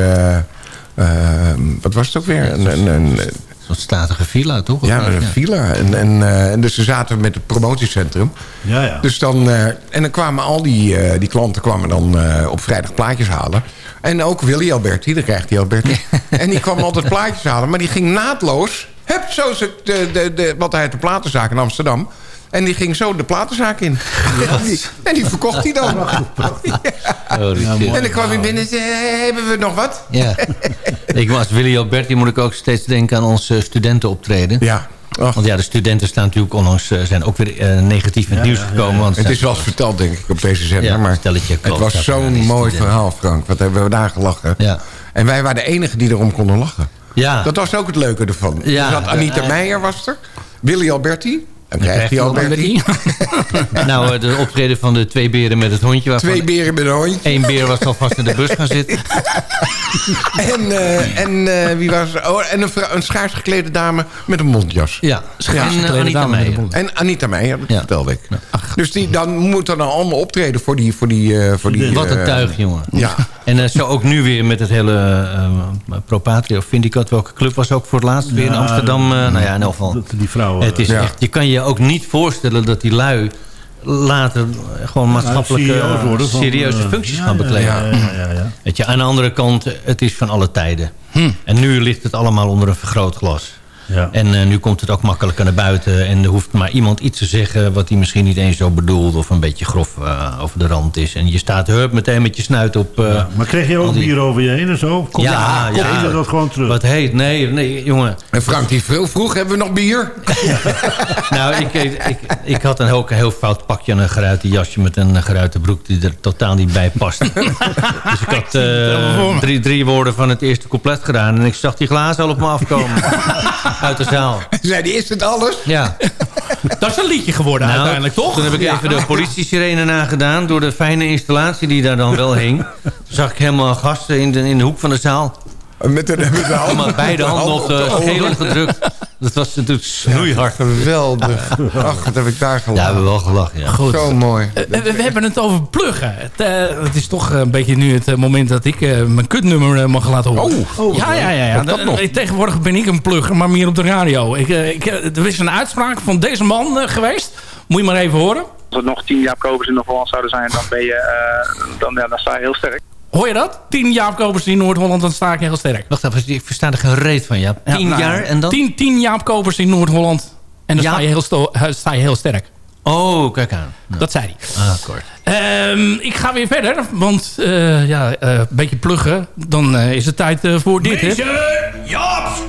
[SPEAKER 7] wat was het ook weer? Een, een, een,
[SPEAKER 10] Zo'n statige villa, toch?
[SPEAKER 7] Ja, een villa. En, en, eh, en dus ze zaten met het promotiecentrum.
[SPEAKER 8] Ja, ja.
[SPEAKER 7] Dus dan, eh, en dan kwamen al die, eh, die klanten kwamen dan eh, op vrijdag plaatjes halen. En ook Willy Alberti, dan krijgt hij Alberti. en die kwam altijd plaatjes halen, maar die ging naadloos... Hup, zo is het, de, de, de, wat hij uit de platenzaak in Amsterdam... En die ging zo de platenzaak in. En, die, en die verkocht hij dan.
[SPEAKER 10] Holy shit.
[SPEAKER 7] En dan kwam hij binnen en zei, "Eh, hebben we nog wat?
[SPEAKER 10] Ja. ik, als Willy Alberti moet ik ook steeds denken aan onze studenten optreden.
[SPEAKER 7] Ja.
[SPEAKER 10] Want ja, de studenten staan natuurlijk onlangs, eh, zijn ook weer eh, negatief in het nieuws gekomen. Want
[SPEAKER 7] Het is wel eens verteld, denk ik, op deze zender.
[SPEAKER 10] Ja,
[SPEAKER 7] maar
[SPEAKER 10] stelletje
[SPEAKER 7] het was zo'n mooi
[SPEAKER 10] studenten.
[SPEAKER 7] verhaal, Frank. Wat hebben we daar gelachen.
[SPEAKER 10] Ja.
[SPEAKER 7] En wij waren de enigen die erom konden lachen.
[SPEAKER 10] Ja.
[SPEAKER 7] Dat was ook het leuke ervan.
[SPEAKER 10] Ja.
[SPEAKER 7] Zat Anita Meijer was er. Willy Alberti. Dan krijgt
[SPEAKER 10] krijgt
[SPEAKER 7] hij Alberti.
[SPEAKER 10] nou, eh, de optreden van de twee beren met het hondje.
[SPEAKER 7] Twee beren met een hondje.
[SPEAKER 10] Eén beer was alvast in de bus gaan zitten.
[SPEAKER 7] En, eh, en eh, wie was er? Oh, en een, een schaars geklede dame met een mondjas.
[SPEAKER 10] Ja, en eh, Anita Meijer.
[SPEAKER 7] En Anita Meijer, dat vertelde ik. Dus die, dan moet er dan allemaal optreden voor die... Voor die, eh, voor die
[SPEAKER 10] Wat een tuig, jongen.
[SPEAKER 7] Ja.
[SPEAKER 10] En zo ook nu weer met het hele uh, Propatria of Vindicat. Welke club was ook voor het laatst weer in
[SPEAKER 8] Ja,
[SPEAKER 10] Amsterdam? eh, nou ja, in elk geval.
[SPEAKER 8] dat- die vrouw,
[SPEAKER 10] Het is echt, je kan je ook niet voorstellen dat die lui later gewoon maatschappelijke
[SPEAKER 8] worden van,
[SPEAKER 10] serieuze
[SPEAKER 8] eh,
[SPEAKER 10] functies gaan bekleden.
[SPEAKER 8] ja, ja, ja, ja.
[SPEAKER 10] Weet je, aan de andere kant, het is van alle tijden. En nu ligt het allemaal onder een vergrootglas.
[SPEAKER 8] Ja.
[SPEAKER 10] En eh, nu komt het ook makkelijker naar buiten. En er hoeft maar iemand iets te zeggen... wat hij misschien niet eens zo bedoelt... of een beetje grof eh, over de rand is. En je staat hup, meteen met je snuit op... eh,
[SPEAKER 8] Maar kreeg je ook
[SPEAKER 10] die-
[SPEAKER 8] bier over je heen en zo? Kom,
[SPEAKER 10] ja,
[SPEAKER 8] kom
[SPEAKER 10] ja.
[SPEAKER 8] je dat gewoon terug?
[SPEAKER 10] Wat heet? Nee, nee, jongen.
[SPEAKER 7] En Frank die vroeg, vroeg, hebben we nog bier?
[SPEAKER 10] Nou, ik, ik, ik, ik had een heel, heel fout pakje en een geruite jasje... met een geruite broek die er totaal niet bij past. dus ik had eh, drie, drie woorden van het eerste couplet gedaan... en ik zag die glazen al op me afkomen. uit de zaal.
[SPEAKER 7] Zei die, is het alles?
[SPEAKER 10] Ja.
[SPEAKER 11] Dat is een liedje geworden
[SPEAKER 10] Nou,
[SPEAKER 11] uiteindelijk, toch?
[SPEAKER 10] Toen heb ik even de politie-sirene nagedaan... door de fijne installatie die daar dan wel hing. Toen zag ik helemaal gasten in de, in de hoek van de zaal.
[SPEAKER 7] Met de, met de
[SPEAKER 10] beide handen op de schedel gedrukt. Dat was natuurlijk snoeihard.
[SPEAKER 7] Geweldig. Ach, wat heb ik daar
[SPEAKER 10] Ja, we
[SPEAKER 7] gelachen.
[SPEAKER 10] hebben wel gelachen, ja.
[SPEAKER 11] Goed.
[SPEAKER 7] Zo mooi.
[SPEAKER 11] Eh, we, we hebben het over pluggen. Het, eh, het is toch een beetje nu het eh, moment dat ik eh, mijn kutnummer eh, mag laten horen.
[SPEAKER 7] Oh,
[SPEAKER 11] ja, ja, ja. ja.
[SPEAKER 7] Ook dat nog.
[SPEAKER 11] Eh, Tegenwoordig ben ik een plugger, maar meer op de radio. Ik, eh, ik, eh, er is een uitspraak van deze man eh, geweest. Moet je maar even horen.
[SPEAKER 14] Als er nog tien Jaap Kobers in Noord-Holland zouden zijn, dan, ben je, eh, dan, ja, dan sta je heel sterk.
[SPEAKER 11] Hoor je dat? Tien Jaap Kopers in Noord-Holland, dan sta ik heel sterk.
[SPEAKER 10] Wacht even, ik versta er geen reet van. Ja. Tien
[SPEAKER 11] Ja, nou,
[SPEAKER 10] jaar en dan?
[SPEAKER 11] Tien, tien Jaap Kopers in Noord-Holland. En dan sta, je heel eh, sta je heel sterk.
[SPEAKER 10] Oh, kijk aan.
[SPEAKER 11] Dat zei hij.
[SPEAKER 10] Ah, kort.
[SPEAKER 11] Ehm, ik ga weer verder, want eh, ja, eh, een beetje pluggen. Dan is het tijd voor dit, hè?
[SPEAKER 15] Jaap's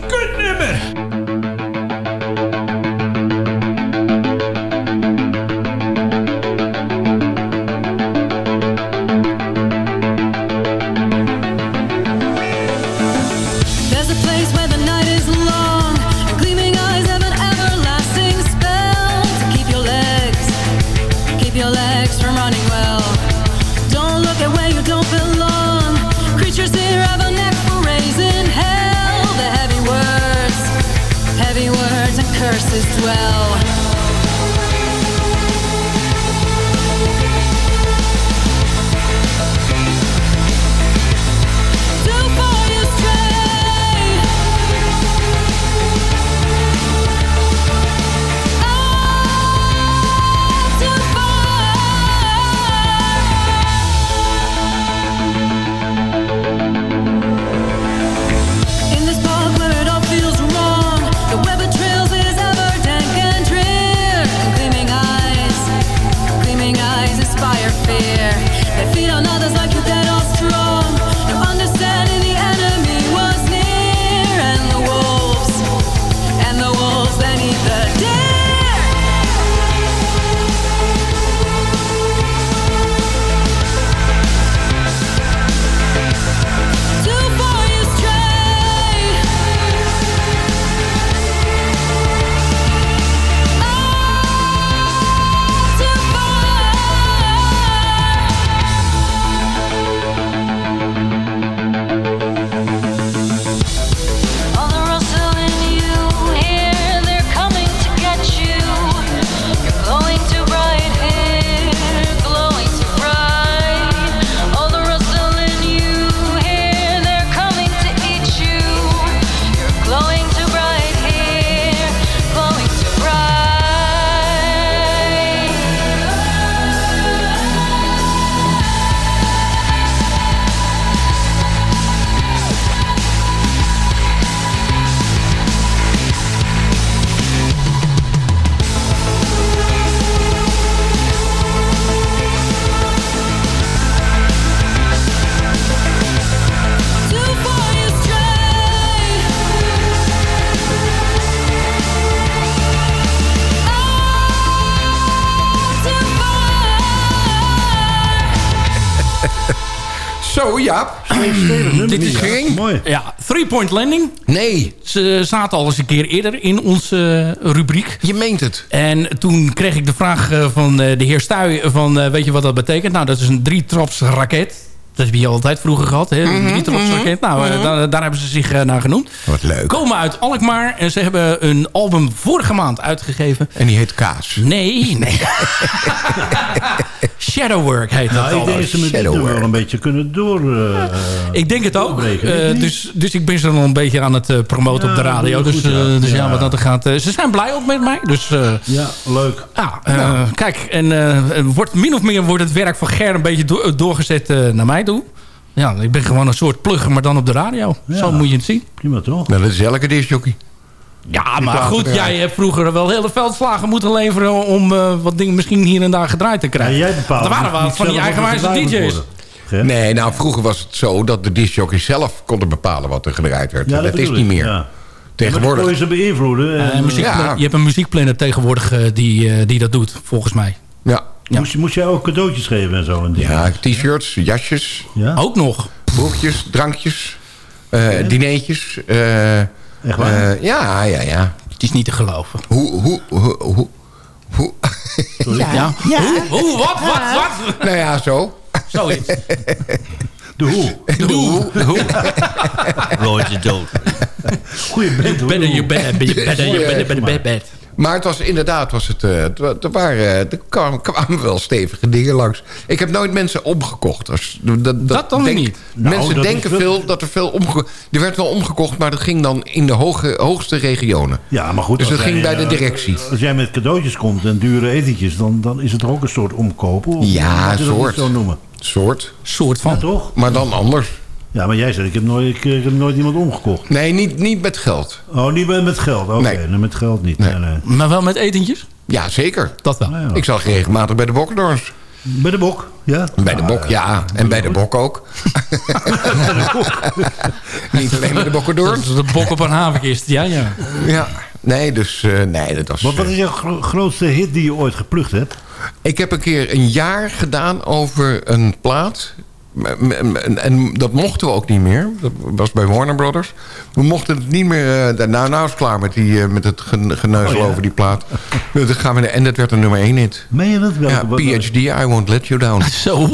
[SPEAKER 7] Zo, ja.
[SPEAKER 11] Dit is
[SPEAKER 7] Ging?
[SPEAKER 8] Mooi.
[SPEAKER 11] Ja, Three Point Landing.
[SPEAKER 7] Nee.
[SPEAKER 11] Ze zaten al eens een keer eerder in onze eh, rubriek.
[SPEAKER 7] Je meent het.
[SPEAKER 11] En toen kreeg ik de vraag eh, van eh, de heer Stuy van... eh, weet je wat dat betekent? Nou, dat is een drietraps raket. Dat heb je altijd vroeger gehad, hè? Een drietraps raket. Nou, eh, daar, daar hebben ze zich naar genoemd.
[SPEAKER 7] Wat leuk.
[SPEAKER 11] Komen uit Alkmaar. En ze hebben een album vorige maand uitgegeven.
[SPEAKER 7] En die heet Kaas.
[SPEAKER 11] Nee, nee. Shadowwork heet dat
[SPEAKER 8] Nou, ik
[SPEAKER 11] album.
[SPEAKER 8] denk dat ze met dit wel een beetje kunnen door... eh,
[SPEAKER 11] Ik denk het ook. Eh, dus, dus ik ben ze dan een beetje aan het eh, promoten op de radio. Dus,
[SPEAKER 8] goed,
[SPEAKER 11] eh,
[SPEAKER 8] ja.
[SPEAKER 11] dus ja,
[SPEAKER 8] Ja.
[SPEAKER 11] wat dat er gaat. ze zijn blij ook met mij. Dus eh,
[SPEAKER 8] ja, leuk.
[SPEAKER 11] ah, eh, kijk, en eh, wordt, min of meer wordt het werk van Ger een beetje do- doorgezet naar mij toe. Ja, ik ben gewoon een soort plugger, maar dan op de radio. Zo moet je het zien.
[SPEAKER 8] Prima toch?
[SPEAKER 7] Nou, dat is elke discjockey.
[SPEAKER 11] Ja, maar goed, jij hebt vroeger wel hele veldslagen moeten leveren... om eh, wat dingen misschien hier en daar gedraaid te krijgen.
[SPEAKER 8] Ja, jij bepaalt
[SPEAKER 11] er waren wel van die eigenwijze DJ's.
[SPEAKER 7] Nee, nou, vroeger was het zo dat de discjockeys zelf konden bepalen wat er gedraaid werd.
[SPEAKER 8] Ja,
[SPEAKER 7] dat is niet meer.
[SPEAKER 8] ja.
[SPEAKER 7] Tegenwoordig.
[SPEAKER 8] Ja, je ze beïnvloeden. En,
[SPEAKER 11] Eh,
[SPEAKER 7] Ja.
[SPEAKER 11] Je hebt een muziekplanner tegenwoordig eh, die, eh, die dat doet, volgens mij.
[SPEAKER 7] Ja.
[SPEAKER 8] Moest, je- moest jij ook cadeautjes geven en zo? En dingen?
[SPEAKER 7] Ja, t-shirts, jasjes,
[SPEAKER 8] Ja?
[SPEAKER 11] Ook nog.
[SPEAKER 7] broekjes, drankjes, eh dineetjes. Eh,
[SPEAKER 8] Echt waar?
[SPEAKER 7] eh, ja, ja, ja.
[SPEAKER 11] Het is niet te geloven.
[SPEAKER 7] Hoe, hoe, hoe, hoe, hoe-
[SPEAKER 11] Ja. Hoe? Hoe? Wat? Wat? Wat?
[SPEAKER 7] nou ja, zo.
[SPEAKER 11] Zoiets.
[SPEAKER 8] De hoe?
[SPEAKER 7] De hoe. De hoe.
[SPEAKER 13] Roy is dood.
[SPEAKER 8] Goeie band hoor.
[SPEAKER 11] Better, you better, you better, you better, better, better, better.
[SPEAKER 7] Maar het was inderdaad, was het, eh, er, waren, eh, er kwamen, kwamen wel stevige dingen langs. Ik heb nooit mensen omgekocht. Dat,
[SPEAKER 11] Dat dan
[SPEAKER 7] denk-
[SPEAKER 11] niet.
[SPEAKER 8] Nou,
[SPEAKER 7] mensen
[SPEAKER 8] dat
[SPEAKER 7] denken veel dat er veel omgekocht... Er werd wel omgekocht, maar dat ging dan in de hoge, hoogste regionen.
[SPEAKER 8] Ja, maar goed.
[SPEAKER 7] Dus dat ging
[SPEAKER 8] jij,
[SPEAKER 7] bij de
[SPEAKER 8] eh,
[SPEAKER 7] directie.
[SPEAKER 8] Als jij met cadeautjes komt en dure etentjes, dan, dan is het ook een soort omkopen. Of
[SPEAKER 7] Ja,
[SPEAKER 8] dat
[SPEAKER 7] soort.
[SPEAKER 8] zo noemen.
[SPEAKER 7] Soort.
[SPEAKER 11] Soort
[SPEAKER 8] Ja,
[SPEAKER 11] van.
[SPEAKER 8] toch?
[SPEAKER 7] Maar dan anders.
[SPEAKER 8] Ja, maar jij zegt, ik heb nooit, ik, ik heb nooit iemand omgekocht.
[SPEAKER 7] Nee, niet, niet met geld.
[SPEAKER 8] Oh, niet met, met geld. Oké,
[SPEAKER 7] Nee.
[SPEAKER 8] nee, met geld niet.
[SPEAKER 7] Nee.
[SPEAKER 8] Nee. Nee,
[SPEAKER 11] Maar wel met etentjes?
[SPEAKER 7] Ja, zeker.
[SPEAKER 11] Dat wel.
[SPEAKER 8] Ja.
[SPEAKER 7] Ik zag regelmatig bij de Bokkendorns.
[SPEAKER 8] Bij de bok, ja?
[SPEAKER 7] Bij de bok, ja. En bij de bok ook. Niet alleen bij de
[SPEAKER 11] Dat
[SPEAKER 7] Bokkendorns.
[SPEAKER 11] is de bok op een havenkist. Ja, ja.
[SPEAKER 7] Ja. Nee, dus eh, nee, dat was...
[SPEAKER 8] Wat, wat
[SPEAKER 7] eh,
[SPEAKER 8] is jouw gro- grootste hit die je ooit geplukt hebt?
[SPEAKER 7] Ik heb een keer een jaar gedaan over een plaat. En, en dat mochten we ook niet meer. Dat was bij Warner Brothers. We mochten het niet meer... eh, nou, nou is het klaar met, die, eh, met het gen- geneuzel
[SPEAKER 8] Oh, ja.
[SPEAKER 7] over die plaat. Dan gaan we, en dat werd een nummer één hit.
[SPEAKER 8] Meen je dat?
[SPEAKER 7] Ja, PhD, I Won't Let You Down.
[SPEAKER 11] Zo. Oh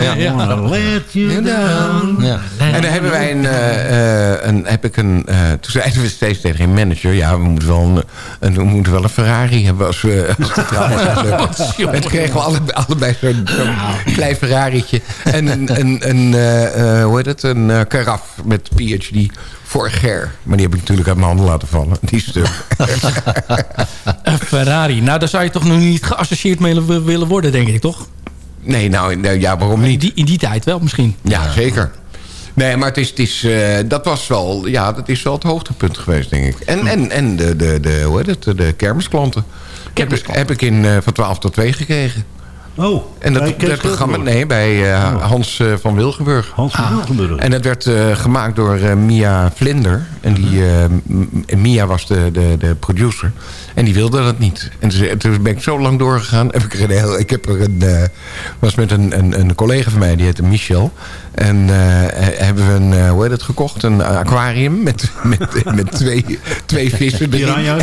[SPEAKER 11] ja?
[SPEAKER 8] I wanna let you down.
[SPEAKER 11] Ja.
[SPEAKER 7] En dan hebben wij een, eh, een heb ik een, toen zeiden we steeds tegen een manager, ja, we moeten wel een, een, we moeten wel een Ferrari hebben als we, als het trouwens lukken. En toen kregen we allebei, allebei zo'n klein Ferrari'tje en een, een, een eh, eh, hoe heet het, een eh, karaf met PhD voor Ger. Maar die heb ik natuurlijk uit mijn handen laten vallen, die stuk.
[SPEAKER 11] Een Ferrari. Nou, daar zou je toch nog niet geassocieerd mee willen- worden, denk ik, toch?
[SPEAKER 7] Nee, nou, nou, ja, waarom
[SPEAKER 11] In
[SPEAKER 7] niet?
[SPEAKER 11] die, in die tijd wel misschien.
[SPEAKER 7] Ja, zeker. Nee, maar het is, het is, dat was wel, ja, dat is wel het hoogtepunt geweest, denk ik. En, en, en de, de, de, hoe heet het, de kermisklanten. Heb, ik- heb ik in, eh, van 12 tot 2 gekregen.
[SPEAKER 8] Oh,
[SPEAKER 7] En dat,
[SPEAKER 8] Kees
[SPEAKER 7] dat programma, nee, bij eh, Hans eh, van Wilgenburg.
[SPEAKER 8] Hans van Wilgenburg.
[SPEAKER 7] En dat werd eh, gemaakt door Mia Vlinder. En die, eh, M- Mia was de, de, de producer. En die wilde dat niet. En toen, toen ben ik zo lang doorgegaan. Heb ik, er een heel, ik heb er een, eh, was met een, een, een collega van mij, die heette Michel. En eh, hebben we een, eh, hoe heet het, gekocht? Een aquarium met, met, met twee, twee vissen erin.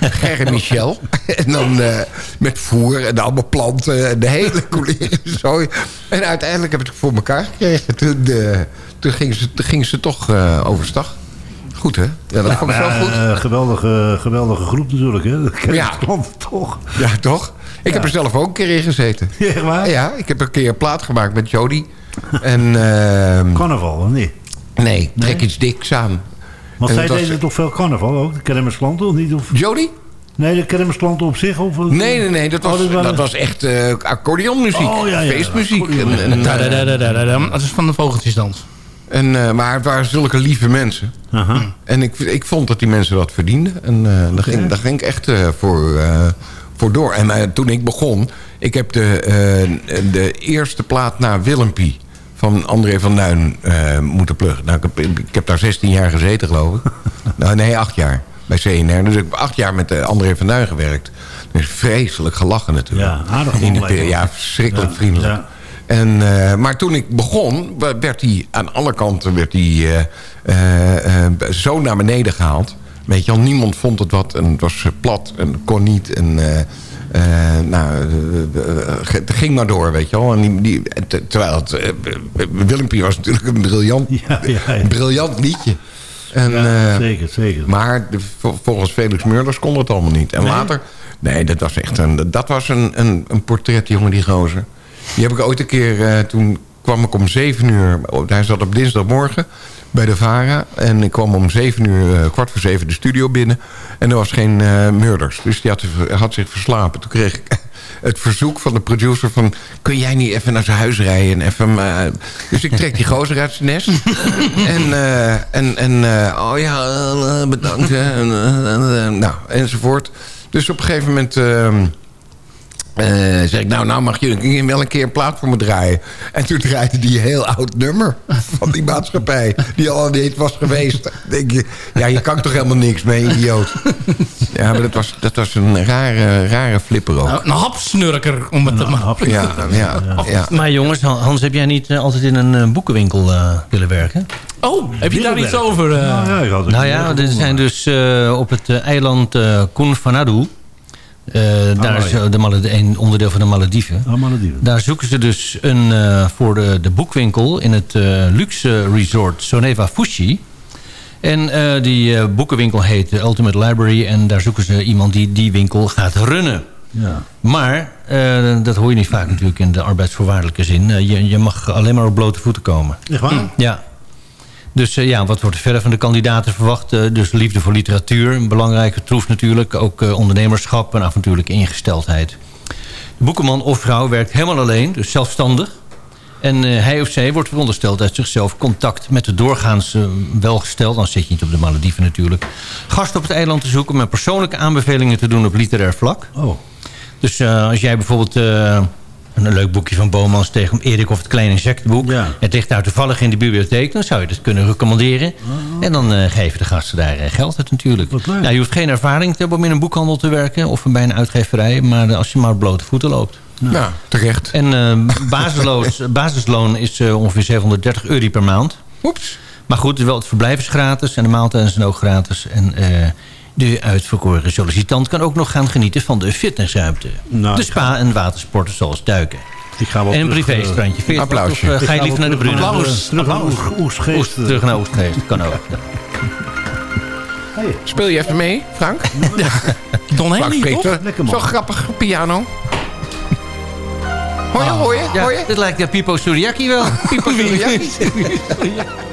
[SPEAKER 7] Ger en Michel. En dan met voer en allemaal planten. En de hele couleur zo. En uiteindelijk heb ik het voor elkaar gekregen. Toen, toen, gingen, ze, toen gingen ze toch overstag. Goed, hè? Ja, dat vond ik zo
[SPEAKER 8] Maar,
[SPEAKER 7] goed.
[SPEAKER 8] eh, geweldige, geweldige groep natuurlijk, hè? Dat ken
[SPEAKER 7] Ja.
[SPEAKER 8] toch?
[SPEAKER 7] Ja, toch? Ik heb er zelf ook een keer in gezeten.
[SPEAKER 8] Ja, echt waar?
[SPEAKER 7] Ja, ik heb een keer een plaat gemaakt met Jody. En, ehm,
[SPEAKER 8] Carnaval, of niet?
[SPEAKER 7] nee, trek iets diks aan.
[SPEAKER 8] Want
[SPEAKER 7] En
[SPEAKER 8] zij
[SPEAKER 7] was-
[SPEAKER 8] deden toch veel carnaval ook? De kermisklanten of niet? Of...
[SPEAKER 7] Jody?
[SPEAKER 8] Nee, de kermisklanten op zich? Of...
[SPEAKER 7] Nee, nee, nee. Dat
[SPEAKER 8] Oh,
[SPEAKER 7] was, dat was echt eh accordeonmuziek.
[SPEAKER 8] Oh, ja, ja,
[SPEAKER 7] Feestmuziek. En, en.
[SPEAKER 11] Dat is van de vogeltjesdans.
[SPEAKER 7] En, eh, maar het waren zulke lieve mensen.
[SPEAKER 8] Aha.
[SPEAKER 7] En ik, ik vond dat die mensen dat verdienden. En eh, daar, ging, daar ging ik echt eh, voor, voor door. En toen ik begon... Ik heb de, de eerste plaat na Willempie van André van Duin moeten pluggen. Nou, ik, heb, ik heb daar 16 jaar gezeten, geloof ik. nou, nee, acht jaar bij CNR. Dus ik heb acht jaar met André van Duin gewerkt. Dus vreselijk gelachen natuurlijk.
[SPEAKER 8] Ja, aardig
[SPEAKER 7] In. Ja, verschrikkelijk
[SPEAKER 8] Ja,
[SPEAKER 7] vriendelijk.
[SPEAKER 8] ja.
[SPEAKER 7] En, eh, maar toen ik begon, werd hij aan alle kanten werd hij, eh, eh, zo naar beneden gehaald. Weet je al, niemand vond het wat en het was plat en kon niet. En, nou, het ging maar door, weet je wel. En die, die, te- terwijl het, Willempie was natuurlijk een briljant, briljant liedje. En, eh,
[SPEAKER 8] zeker, zeker.
[SPEAKER 7] Maar volgens Felix Meurders kon het allemaal niet. En
[SPEAKER 8] Nee?
[SPEAKER 7] later... Nee, dat was echt een, dat was een, een, een portret, jongen, die gozer. Die heb ik ooit een keer... eh, toen kwam ik om zeven uur... oh, Hij zat op dinsdagmorgen bij de VARA. En ik kwam om zeven uur, eh, kwart voor zeven, de studio binnen. En er was geen eh Murders. Dus die had, had zich verslapen. Toen kreeg ik het verzoek van de producer van... kun jij niet even naar zijn huis rijden? En even, eh, dus ik trek die gozer uit zijn nest. en, en, en oh ja, bedankt. nou, enzovoort. Dus op een gegeven moment... eh, zeg ik, nou, nou mag je wel een keer een plaat voor me draaien. En toen draaide die een heel oud nummer van die maatschappij. Die al niet was geweest. Dan denk je, ja, je kan toch helemaal niks mee, idioot. Ja, maar dat was, dat was een rare, rare flipper ook.
[SPEAKER 11] Een hapsnurker, om het te maken.
[SPEAKER 7] Ja, ja, ja.
[SPEAKER 10] Maar jongens, Hans, heb jij niet eh, altijd in een eh, boekenwinkel eh, willen werken?
[SPEAKER 11] Oh, heb je daar iets over? eh?
[SPEAKER 10] Nou ja, er zijn dus eh, op het eiland eh Koen Vanadu... eh, daar is eh, de een onderdeel van de Malediven.
[SPEAKER 8] Oh, Malediven.
[SPEAKER 10] Daar zoeken ze dus een, eh, voor de, de boekwinkel in het luxe resort Soneva Fushi. En die boekenwinkel heet de Ultimate Library. En daar zoeken ze iemand die die winkel gaat runnen.
[SPEAKER 8] Ja.
[SPEAKER 10] Maar, dat hoor je niet vaak natuurlijk in de arbeidsvoorwaardelijke zin. Je, je mag alleen maar op blote voeten komen.
[SPEAKER 8] Echt waar?
[SPEAKER 10] Ja. Dus eh, ja, wat wordt er verder van de kandidaten verwacht? Eh, dus liefde voor literatuur, een belangrijke troef natuurlijk. Ook eh, ondernemerschap en avontuurlijke ingesteldheid. De boekenman of vrouw werkt helemaal alleen, dus zelfstandig. En hij of zij wordt verondersteld uit zichzelf contact met de doorgaans welgesteld... dan zit je niet op de Malediven natuurlijk... gast op het eiland te zoeken... met persoonlijke aanbevelingen te doen op literair vlak.
[SPEAKER 8] Oh.
[SPEAKER 10] Dus als jij bijvoorbeeld een leuk boekje van Bomans tegen Erik of het Kleine Insectenboek... het ligt daar toevallig in de bibliotheek... dan zou je dat kunnen recommanderen. En dan eh, geven de gasten daar eh, geld uit natuurlijk. Nou, je hoeft geen ervaring te hebben om in een boekhandel te werken... of bij een uitgeverij, maar eh, als je maar op blote voeten loopt.
[SPEAKER 7] Ja, terecht.
[SPEAKER 10] En basisloos, basisloon is ongeveer 730 euro per maand.
[SPEAKER 7] Oeps.
[SPEAKER 10] Maar goed, wel het verblijf is gratis en de maaltijden zijn ook gratis. En de uitverkoren sollicitant kan ook nog gaan genieten van de fitnessruimte.
[SPEAKER 8] Nou,
[SPEAKER 10] de spa en watersporten zoals duiken.
[SPEAKER 8] Ik ga wel
[SPEAKER 10] en een privéstrandje. wat,
[SPEAKER 8] applausje.
[SPEAKER 10] Of, eh, ga je liever naar de
[SPEAKER 8] naar, eh, terug naar Oestgeest.
[SPEAKER 10] Oest- Terug naar Oostgeest, kan ook. Ja.
[SPEAKER 7] Speel je even mee, Frank?
[SPEAKER 11] Don
[SPEAKER 7] Frank
[SPEAKER 11] Henley,
[SPEAKER 7] zo-
[SPEAKER 8] Lekker, man.
[SPEAKER 7] Zo grappig, piano. Hoor je, hoor je?
[SPEAKER 10] Ja,
[SPEAKER 7] hoor je?
[SPEAKER 10] dit lijkt de Pipo Suriaki wel.
[SPEAKER 7] Pipo Suriaki.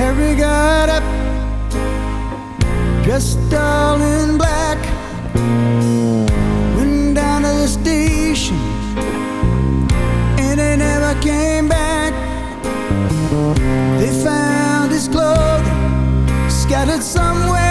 [SPEAKER 16] Harry got up, dressed all in black, went down to the station, and they never came back. They found his clothing scattered somewhere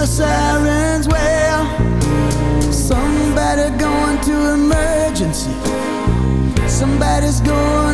[SPEAKER 16] the siren's wail. Somebody going to emergency. Somebody's going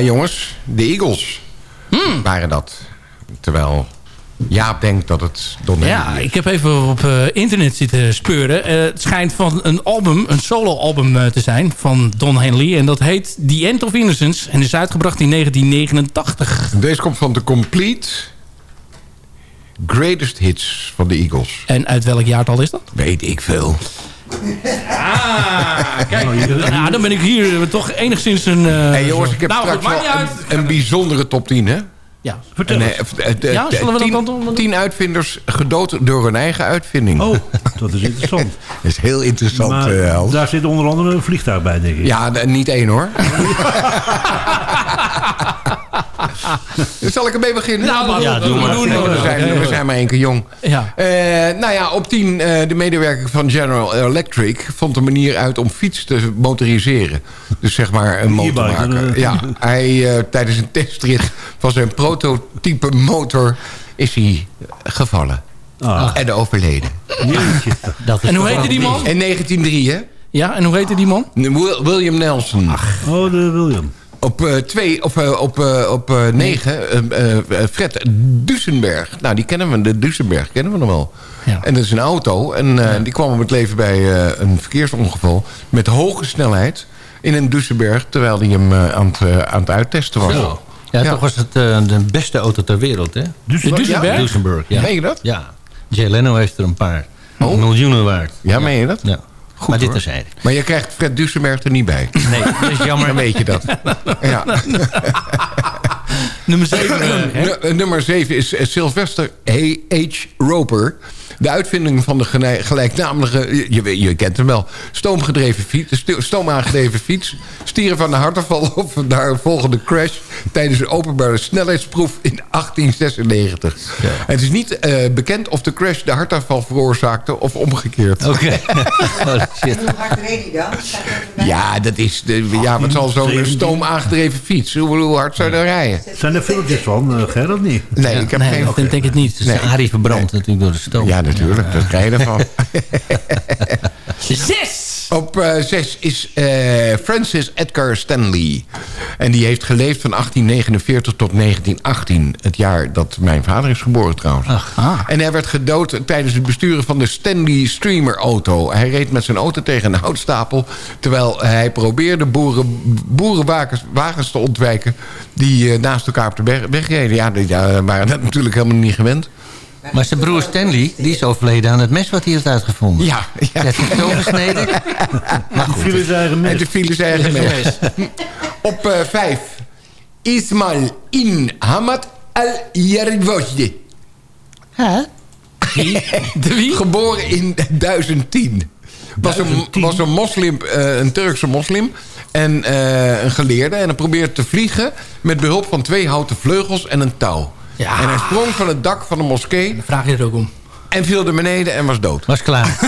[SPEAKER 7] Ja, jongens, de Eagles waren dat. Terwijl Jaap denkt dat het Don
[SPEAKER 11] Ja,
[SPEAKER 7] Henley is.
[SPEAKER 11] ik heb even op eh, internet zitten speuren. Eh, het schijnt van een album, een solo-album eh, te zijn van Don Henley. En dat heet The End of Innocence. En is uitgebracht in 1989.
[SPEAKER 7] Deze komt van de Complete Greatest Hits van de Eagles.
[SPEAKER 11] En uit welk jaartal is dat?
[SPEAKER 7] Weet ik veel.
[SPEAKER 11] Ah, kijk. Nou, dan ben ik hier toch enigszins een... eh,
[SPEAKER 7] hey jongens, ik heb
[SPEAKER 11] nou,
[SPEAKER 7] straks wel een, bijzondere top 10, hè?
[SPEAKER 11] Ja,
[SPEAKER 8] vertel
[SPEAKER 7] En,
[SPEAKER 8] eens.
[SPEAKER 7] eh, eh, eh,
[SPEAKER 11] Ja,
[SPEAKER 7] eh,
[SPEAKER 11] zullen we dat
[SPEAKER 7] tien-
[SPEAKER 11] dan doen?
[SPEAKER 7] Tien uitvinders gedood door hun eigen uitvinding.
[SPEAKER 8] Oh, dat is interessant.
[SPEAKER 7] Dat is heel interessant,
[SPEAKER 8] Maar
[SPEAKER 7] eh, Hans.
[SPEAKER 8] daar zit onder andere een vliegtuig bij, denk ik.
[SPEAKER 7] Ja, niet één hoor. Dus zal ik ermee beginnen?
[SPEAKER 11] Nou, maar- Ja, doe maar.
[SPEAKER 7] Doen,
[SPEAKER 11] Ja,
[SPEAKER 7] we, zijn, we zijn maar één keer jong.
[SPEAKER 11] Ja.
[SPEAKER 7] Eh, nou ja, op 10 eh, de medewerker van General Electric vond een manier uit om fiets te motoriseren. Dus zeg maar een motor maken.
[SPEAKER 8] eh.
[SPEAKER 7] Ja, hij, eh, tijdens een testrit van zijn prototype motor is hij gevallen.
[SPEAKER 8] Ah.
[SPEAKER 7] En overleden.
[SPEAKER 10] Dat is
[SPEAKER 11] En hoe heette die
[SPEAKER 7] In
[SPEAKER 11] man?
[SPEAKER 7] 1903, hè?
[SPEAKER 11] Ja, en hoe heette die man?
[SPEAKER 7] Wil- William Nelson.
[SPEAKER 8] Oh, de William.
[SPEAKER 7] Op eh, twee, of eh, op, eh, op eh, negen, Fred Duesenberg. Nou, die kennen we, de Duesenberg kennen we nog wel. En dat is een auto. En eh, die kwam om het leven bij eh, een verkeersongeval. Met hoge snelheid in een Duesenberg. Terwijl hij hem eh, aan, het, aan het uittesten was.
[SPEAKER 10] Zo. Ja, toch was het eh, de beste auto ter wereld, hè?
[SPEAKER 7] Duesenberg?
[SPEAKER 10] Ja.
[SPEAKER 7] Ja?
[SPEAKER 10] Duesenberg, ja.
[SPEAKER 7] Meen je dat?
[SPEAKER 10] Ja. Jay Leno heeft er een paar. Miljoenen waard.
[SPEAKER 7] Ja, meen je dat?
[SPEAKER 10] Ja.
[SPEAKER 7] Goed,
[SPEAKER 10] maar dit
[SPEAKER 7] hoor.
[SPEAKER 10] terzijde.
[SPEAKER 7] Maar je krijgt Fred Duesenberg er niet bij.
[SPEAKER 10] Nee, dat is jammer.
[SPEAKER 7] Dan weet je dat. Ja.
[SPEAKER 11] Nummer 7.
[SPEAKER 7] Nu- nummer 7 is eh, Sylvester H. Roper. De uitvinding van de gelijknamige, je- je, je kent hem wel, stoomgedreven fiets, sto- stoomaangedreven fiets, stieren van de hartaanval of daar een volgende crash tijdens een openbare snelheidsproef in 1896. En het is niet eh, bekend of de crash de hartaanval veroorzaakte of omgekeerd.
[SPEAKER 10] Oké. oh, shit.
[SPEAKER 17] Hoe hard reed hij dan?
[SPEAKER 7] Ja, dat is de, ja, wat zal zo'n stoomaangedreven fiets, hoe, hoe hard zou je dan rijden?
[SPEAKER 8] Zijn er filmpjes van, uh, Ger, of niet?
[SPEAKER 7] Nee, ik heb
[SPEAKER 11] Nee,
[SPEAKER 7] geen...
[SPEAKER 11] dat denk ik niet.
[SPEAKER 10] Dus de Arie verbrandt natuurlijk door de stoom.
[SPEAKER 7] Ja, natuurlijk. Dat krijg je ervan.
[SPEAKER 11] Zes!
[SPEAKER 7] Op eh, zes is eh, Francis Edgar Stanley. En die heeft geleefd van 1849 tot 1918. Het jaar dat mijn vader is geboren trouwens. En hij werd gedood tijdens het besturen van de Stanley Streamer auto. Hij reed met zijn auto tegen een houtstapel... terwijl hij probeerde boeren, boerenwagens wagens te ontwijken... die eh, naast elkaar op de weg, reden. Ja, die waren dat natuurlijk helemaal niet gewend.
[SPEAKER 10] Maar zijn broer Stanley, die is overleden aan het mes wat hij heeft uitgevonden.
[SPEAKER 7] Ja, ja.
[SPEAKER 10] Hij heeft het zo gesneden. Maar goed.
[SPEAKER 8] Eigen
[SPEAKER 7] En
[SPEAKER 8] mes.
[SPEAKER 7] de file zijn eigen mes. Op eh, vijf. Ismail in Hamad.
[SPEAKER 11] De wie?
[SPEAKER 7] Geboren in 1010. Was een, was een moslim, eh, een Turkse moslim. En eh, een geleerde. En hij probeerde te vliegen met behulp van twee houten vleugels en een touw.
[SPEAKER 11] Ja.
[SPEAKER 7] En hij sprong van het dak van de moskee
[SPEAKER 11] Vraag je er ook om.
[SPEAKER 7] en viel naar beneden en was dood.
[SPEAKER 10] Was klaar.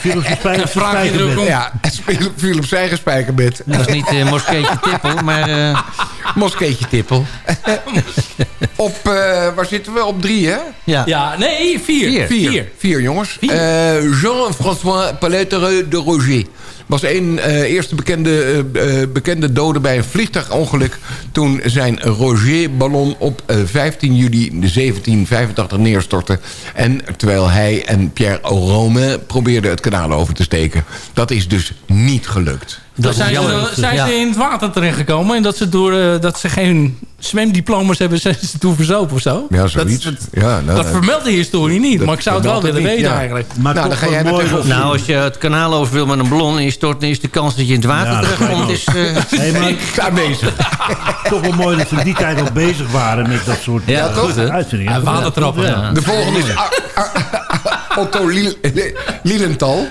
[SPEAKER 8] Viel op zijn spijker- zijn
[SPEAKER 11] Vraag je er ook
[SPEAKER 8] spijkerbed.
[SPEAKER 11] om.
[SPEAKER 7] Ja, viel- viel op zijn eigen spijkerbed.
[SPEAKER 10] Dat was niet uh, moskeetje tippel, maar... eh,
[SPEAKER 7] Moskeetje tippel. Op, eh, waar zitten we? Op drie, hè?
[SPEAKER 10] ja.
[SPEAKER 11] Ja, nee, vier.
[SPEAKER 10] Vier.
[SPEAKER 7] Vier.
[SPEAKER 11] Vier.
[SPEAKER 7] Vier, jongens. Eh, Jean-François Paletre de Roger. Was een eh, eerste bekende, eh, eh, bekende dode bij een vliegtuigongeluk... toen zijn Roger-ballon op eh, 15 juli 1785 neerstortte. En terwijl hij en Pierre Rome probeerden het kanaal over te steken. Dat is dus niet gelukt.
[SPEAKER 11] Dan zijn, ze, zijn
[SPEAKER 10] Ja.
[SPEAKER 11] ze in het water terechtgekomen. En dat ze, door, eh, dat ze geen zwemdiploma's hebben, zijn ze toen verzopen of zo.
[SPEAKER 7] Ja, zoiets.
[SPEAKER 11] Dat, dat,
[SPEAKER 7] ja, nou,
[SPEAKER 11] dat vermeldt de historie niet.
[SPEAKER 7] dat
[SPEAKER 11] maar ik zou het wel willen weten
[SPEAKER 7] ja.
[SPEAKER 11] eigenlijk.
[SPEAKER 8] Maar
[SPEAKER 7] Nou, dan ga jij dat
[SPEAKER 8] mooi dat-
[SPEAKER 10] Nou, als je het kanaal over wil met een ballon en je stort... dan is de kans dat je in het water
[SPEAKER 8] Ja, dat
[SPEAKER 10] terechtkomt... Is, eh,
[SPEAKER 8] Nee, maar
[SPEAKER 7] is aanwezig.
[SPEAKER 8] toch wel mooi dat ze die tijd al bezig waren met dat soort
[SPEAKER 10] Ja,
[SPEAKER 8] eh, uitzendingen.
[SPEAKER 11] Watertrappen.
[SPEAKER 8] Ja.
[SPEAKER 7] De volgende is Otto Liel- Lilienthal.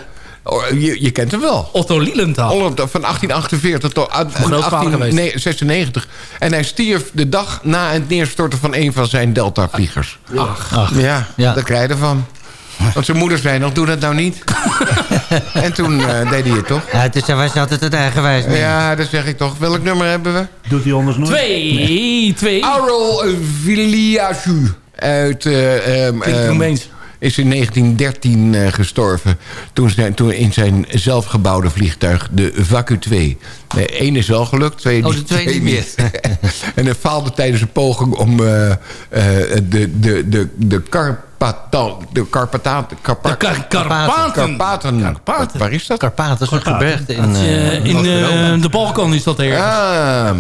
[SPEAKER 7] Oh, Je, je kent hem wel.
[SPEAKER 11] Otto Lilienthal.
[SPEAKER 7] Van 1848 tot aan-
[SPEAKER 11] grootvader geweest.
[SPEAKER 7] 1896. En hij stierf de dag na het neerstorten van een van zijn Delta-vliegers.
[SPEAKER 11] Ach.
[SPEAKER 7] Ja,
[SPEAKER 10] Ja.
[SPEAKER 7] daar krijg je ervan. Want zijn moeder zei nog, doe dat nou niet. en toen eh, deed hij het toch.
[SPEAKER 10] ja, het is, hij was altijd het eigenwijs. man.
[SPEAKER 7] Ja, dat zeg ik toch. Welk nummer hebben we?
[SPEAKER 8] Doet hij anders nooit?
[SPEAKER 11] Twee. Twee.
[SPEAKER 7] Aurel Viliaju uit... eh, ehm,
[SPEAKER 11] Klinkt
[SPEAKER 7] ehm,
[SPEAKER 11] Roemeens.
[SPEAKER 7] Is in 1913 eh, gestorven. Toen, zijn, toen in zijn zelfgebouwde vliegtuig, de Vacu 2. De één is wel gelukt, twee,
[SPEAKER 10] Oh, de twee niet meer.
[SPEAKER 7] en hij faalde tijdens een poging om eh, eh, de, de, de, de Karpatan... De Karpa-
[SPEAKER 11] De Kar- Karpaten.
[SPEAKER 7] Karpaten.
[SPEAKER 11] Karpaten.
[SPEAKER 7] Waar is dat?
[SPEAKER 10] Karpaten is een gebergte in...
[SPEAKER 11] Eh, in de Balkan is dat ergens.
[SPEAKER 7] Ah.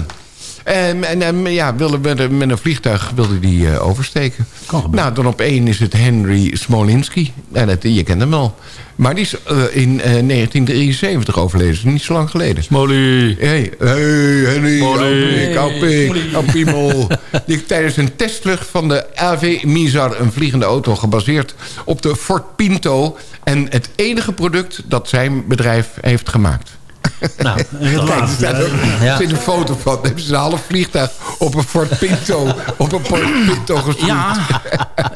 [SPEAKER 7] En, en, en ja, wilde met, een- met een vliegtuig wilde die eh, oversteken. Nou, dan op één is het Henry Smolinski. Dat, je kent hem wel. Maar die is eh, in eh, 1973 overleden. Dat is niet zo lang geleden.
[SPEAKER 11] Molly.
[SPEAKER 7] Hey, hey Henry,
[SPEAKER 11] Molly.
[SPEAKER 7] Kaupik,
[SPEAKER 11] Molly.
[SPEAKER 7] Kaupimel. Die tijdens een testvlucht van de AV Mizar, een vliegende auto... gebaseerd op de Ford Pinto... en het enige product dat zijn bedrijf heeft gemaakt.
[SPEAKER 10] Nou,
[SPEAKER 7] Kijk,
[SPEAKER 8] laatste,
[SPEAKER 7] staat ook- er zit een foto van. Dan hebben ze een half vliegtuig op een Ford Pinto, op een Ford Pinto gestuurd.
[SPEAKER 11] Ja.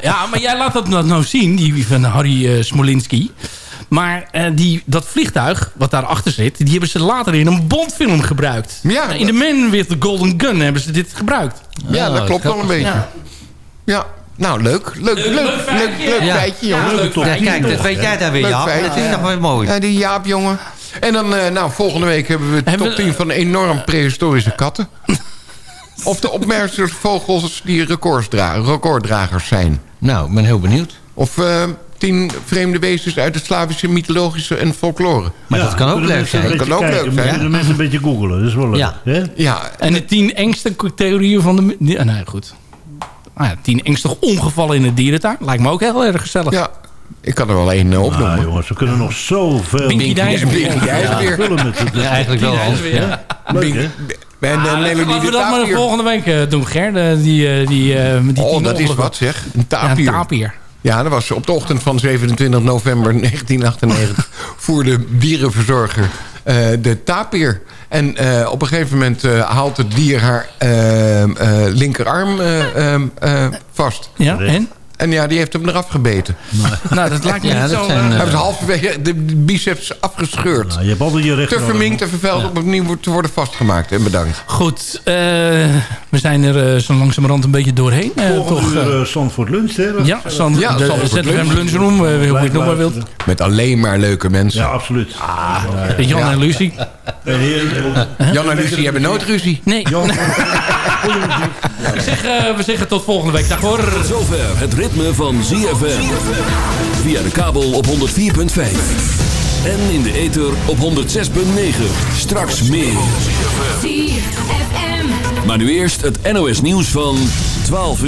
[SPEAKER 11] ja, maar jij laat dat nou, nou zien, die van Harry eh, Smolinski. Maar eh, die, dat vliegtuig, wat daarachter zit... die hebben ze later in een Bondfilm gebruikt.
[SPEAKER 7] Ja.
[SPEAKER 11] in The Man with the Golden Gun hebben ze dit gebruikt.
[SPEAKER 7] Ja, dat klopt wel een beetje.
[SPEAKER 11] Ja.
[SPEAKER 7] Ja, nou leuk. Leuk, leuk, leuk, leuk,
[SPEAKER 11] feitje.
[SPEAKER 7] leuk
[SPEAKER 10] Ja.
[SPEAKER 7] feitje, jongen.
[SPEAKER 11] Ja, leuk
[SPEAKER 10] Ja,
[SPEAKER 8] tien
[SPEAKER 10] kijk, dat weet jij daar weer,
[SPEAKER 7] Leuk
[SPEAKER 10] Jaap.
[SPEAKER 7] feitje.
[SPEAKER 10] Dat is nog wel mooi.
[SPEAKER 7] Ja, die Jaap, jongen. En dan, eh, nou, volgende week hebben we de top 10 van enorm prehistorische katten. of de opmerkelijkste vogels die recorddragers zijn.
[SPEAKER 10] Nou, ik ben heel benieuwd.
[SPEAKER 7] Of eh, tien vreemde wezens uit het Slavische mythologische en folklore.
[SPEAKER 10] Maar dat kan ook leuk zijn.
[SPEAKER 7] Dat kan ook leuk zijn.
[SPEAKER 8] Kunnen mensen een beetje googelen, dat is wel leuk.
[SPEAKER 10] Ja.
[SPEAKER 8] hè?
[SPEAKER 7] Ja,
[SPEAKER 11] En de tien engste theorieën van de... ah, nee, goed. Nou ja, tien engste ongevallen in de dierentuin. Lijkt me ook heel erg gezellig.
[SPEAKER 7] ja, ik kan er wel één uh, opnoemen.
[SPEAKER 8] Nou jongens, we kunnen nog zoveel...
[SPEAKER 11] Binky.
[SPEAKER 7] Binky Dijsselmeer.
[SPEAKER 8] vullen met het.
[SPEAKER 10] Ja, eigenlijk wel. Ja.
[SPEAKER 8] Leuk, hè?
[SPEAKER 7] En uh,
[SPEAKER 11] Ah, laten we dat maar de
[SPEAKER 7] Tapier.
[SPEAKER 11] volgende week eh, doen, Ger. De- die, eh, die, eh, met die
[SPEAKER 7] Oh, dat is wat zeg. Een
[SPEAKER 11] Ja,
[SPEAKER 7] tapier.
[SPEAKER 11] een tapier.
[SPEAKER 7] Ja, dat was op de ochtend van 27 november 1998... voerde dierenverzorger eh, de tapir. En eh, op een gegeven moment eh, haalt het dier haar eh, eh, linkerarm eh, eh, eh, vast.
[SPEAKER 11] Ja, en?
[SPEAKER 7] En ja, die heeft hem eraf gebeten.
[SPEAKER 11] Nou, dat lijkt me
[SPEAKER 10] Ja,
[SPEAKER 11] niet zo...
[SPEAKER 10] zijn,
[SPEAKER 11] eh,
[SPEAKER 7] Hij heeft halverwege de biceps afgescheurd.
[SPEAKER 8] Nou, je hebt altijd je
[SPEAKER 7] Te verminkt en vervuild om opnieuw te worden vastgemaakt. En bedankt.
[SPEAKER 11] Goed, eh, we zijn er eh, zo langzamerhand een beetje doorheen. eh, toch,
[SPEAKER 8] Volgende
[SPEAKER 11] eh,
[SPEAKER 8] uur uh, Zandvoort Lunch, hè?
[SPEAKER 11] ja, San,
[SPEAKER 7] Ja,
[SPEAKER 11] de
[SPEAKER 7] Zandvoort Lunch.
[SPEAKER 11] Lunchroom, hoe je het nog maar wilt.
[SPEAKER 7] Met alleen maar leuke mensen.
[SPEAKER 8] Ja, absoluut.
[SPEAKER 11] Ah, Jan
[SPEAKER 7] Ja.
[SPEAKER 11] en Lucie.
[SPEAKER 7] Jan en Lucie hebben nooit ruzie.
[SPEAKER 11] Nee.
[SPEAKER 8] Jan,
[SPEAKER 11] Ik zeg, eh, we zeggen tot volgende week. Dag hoor.
[SPEAKER 15] Zover het ritme van ZFM. Via de kabel op 104.5. En in de ether op 106.9. Straks meer.
[SPEAKER 18] ZFM.
[SPEAKER 15] Maar nu eerst het NOS nieuws van 12 uur.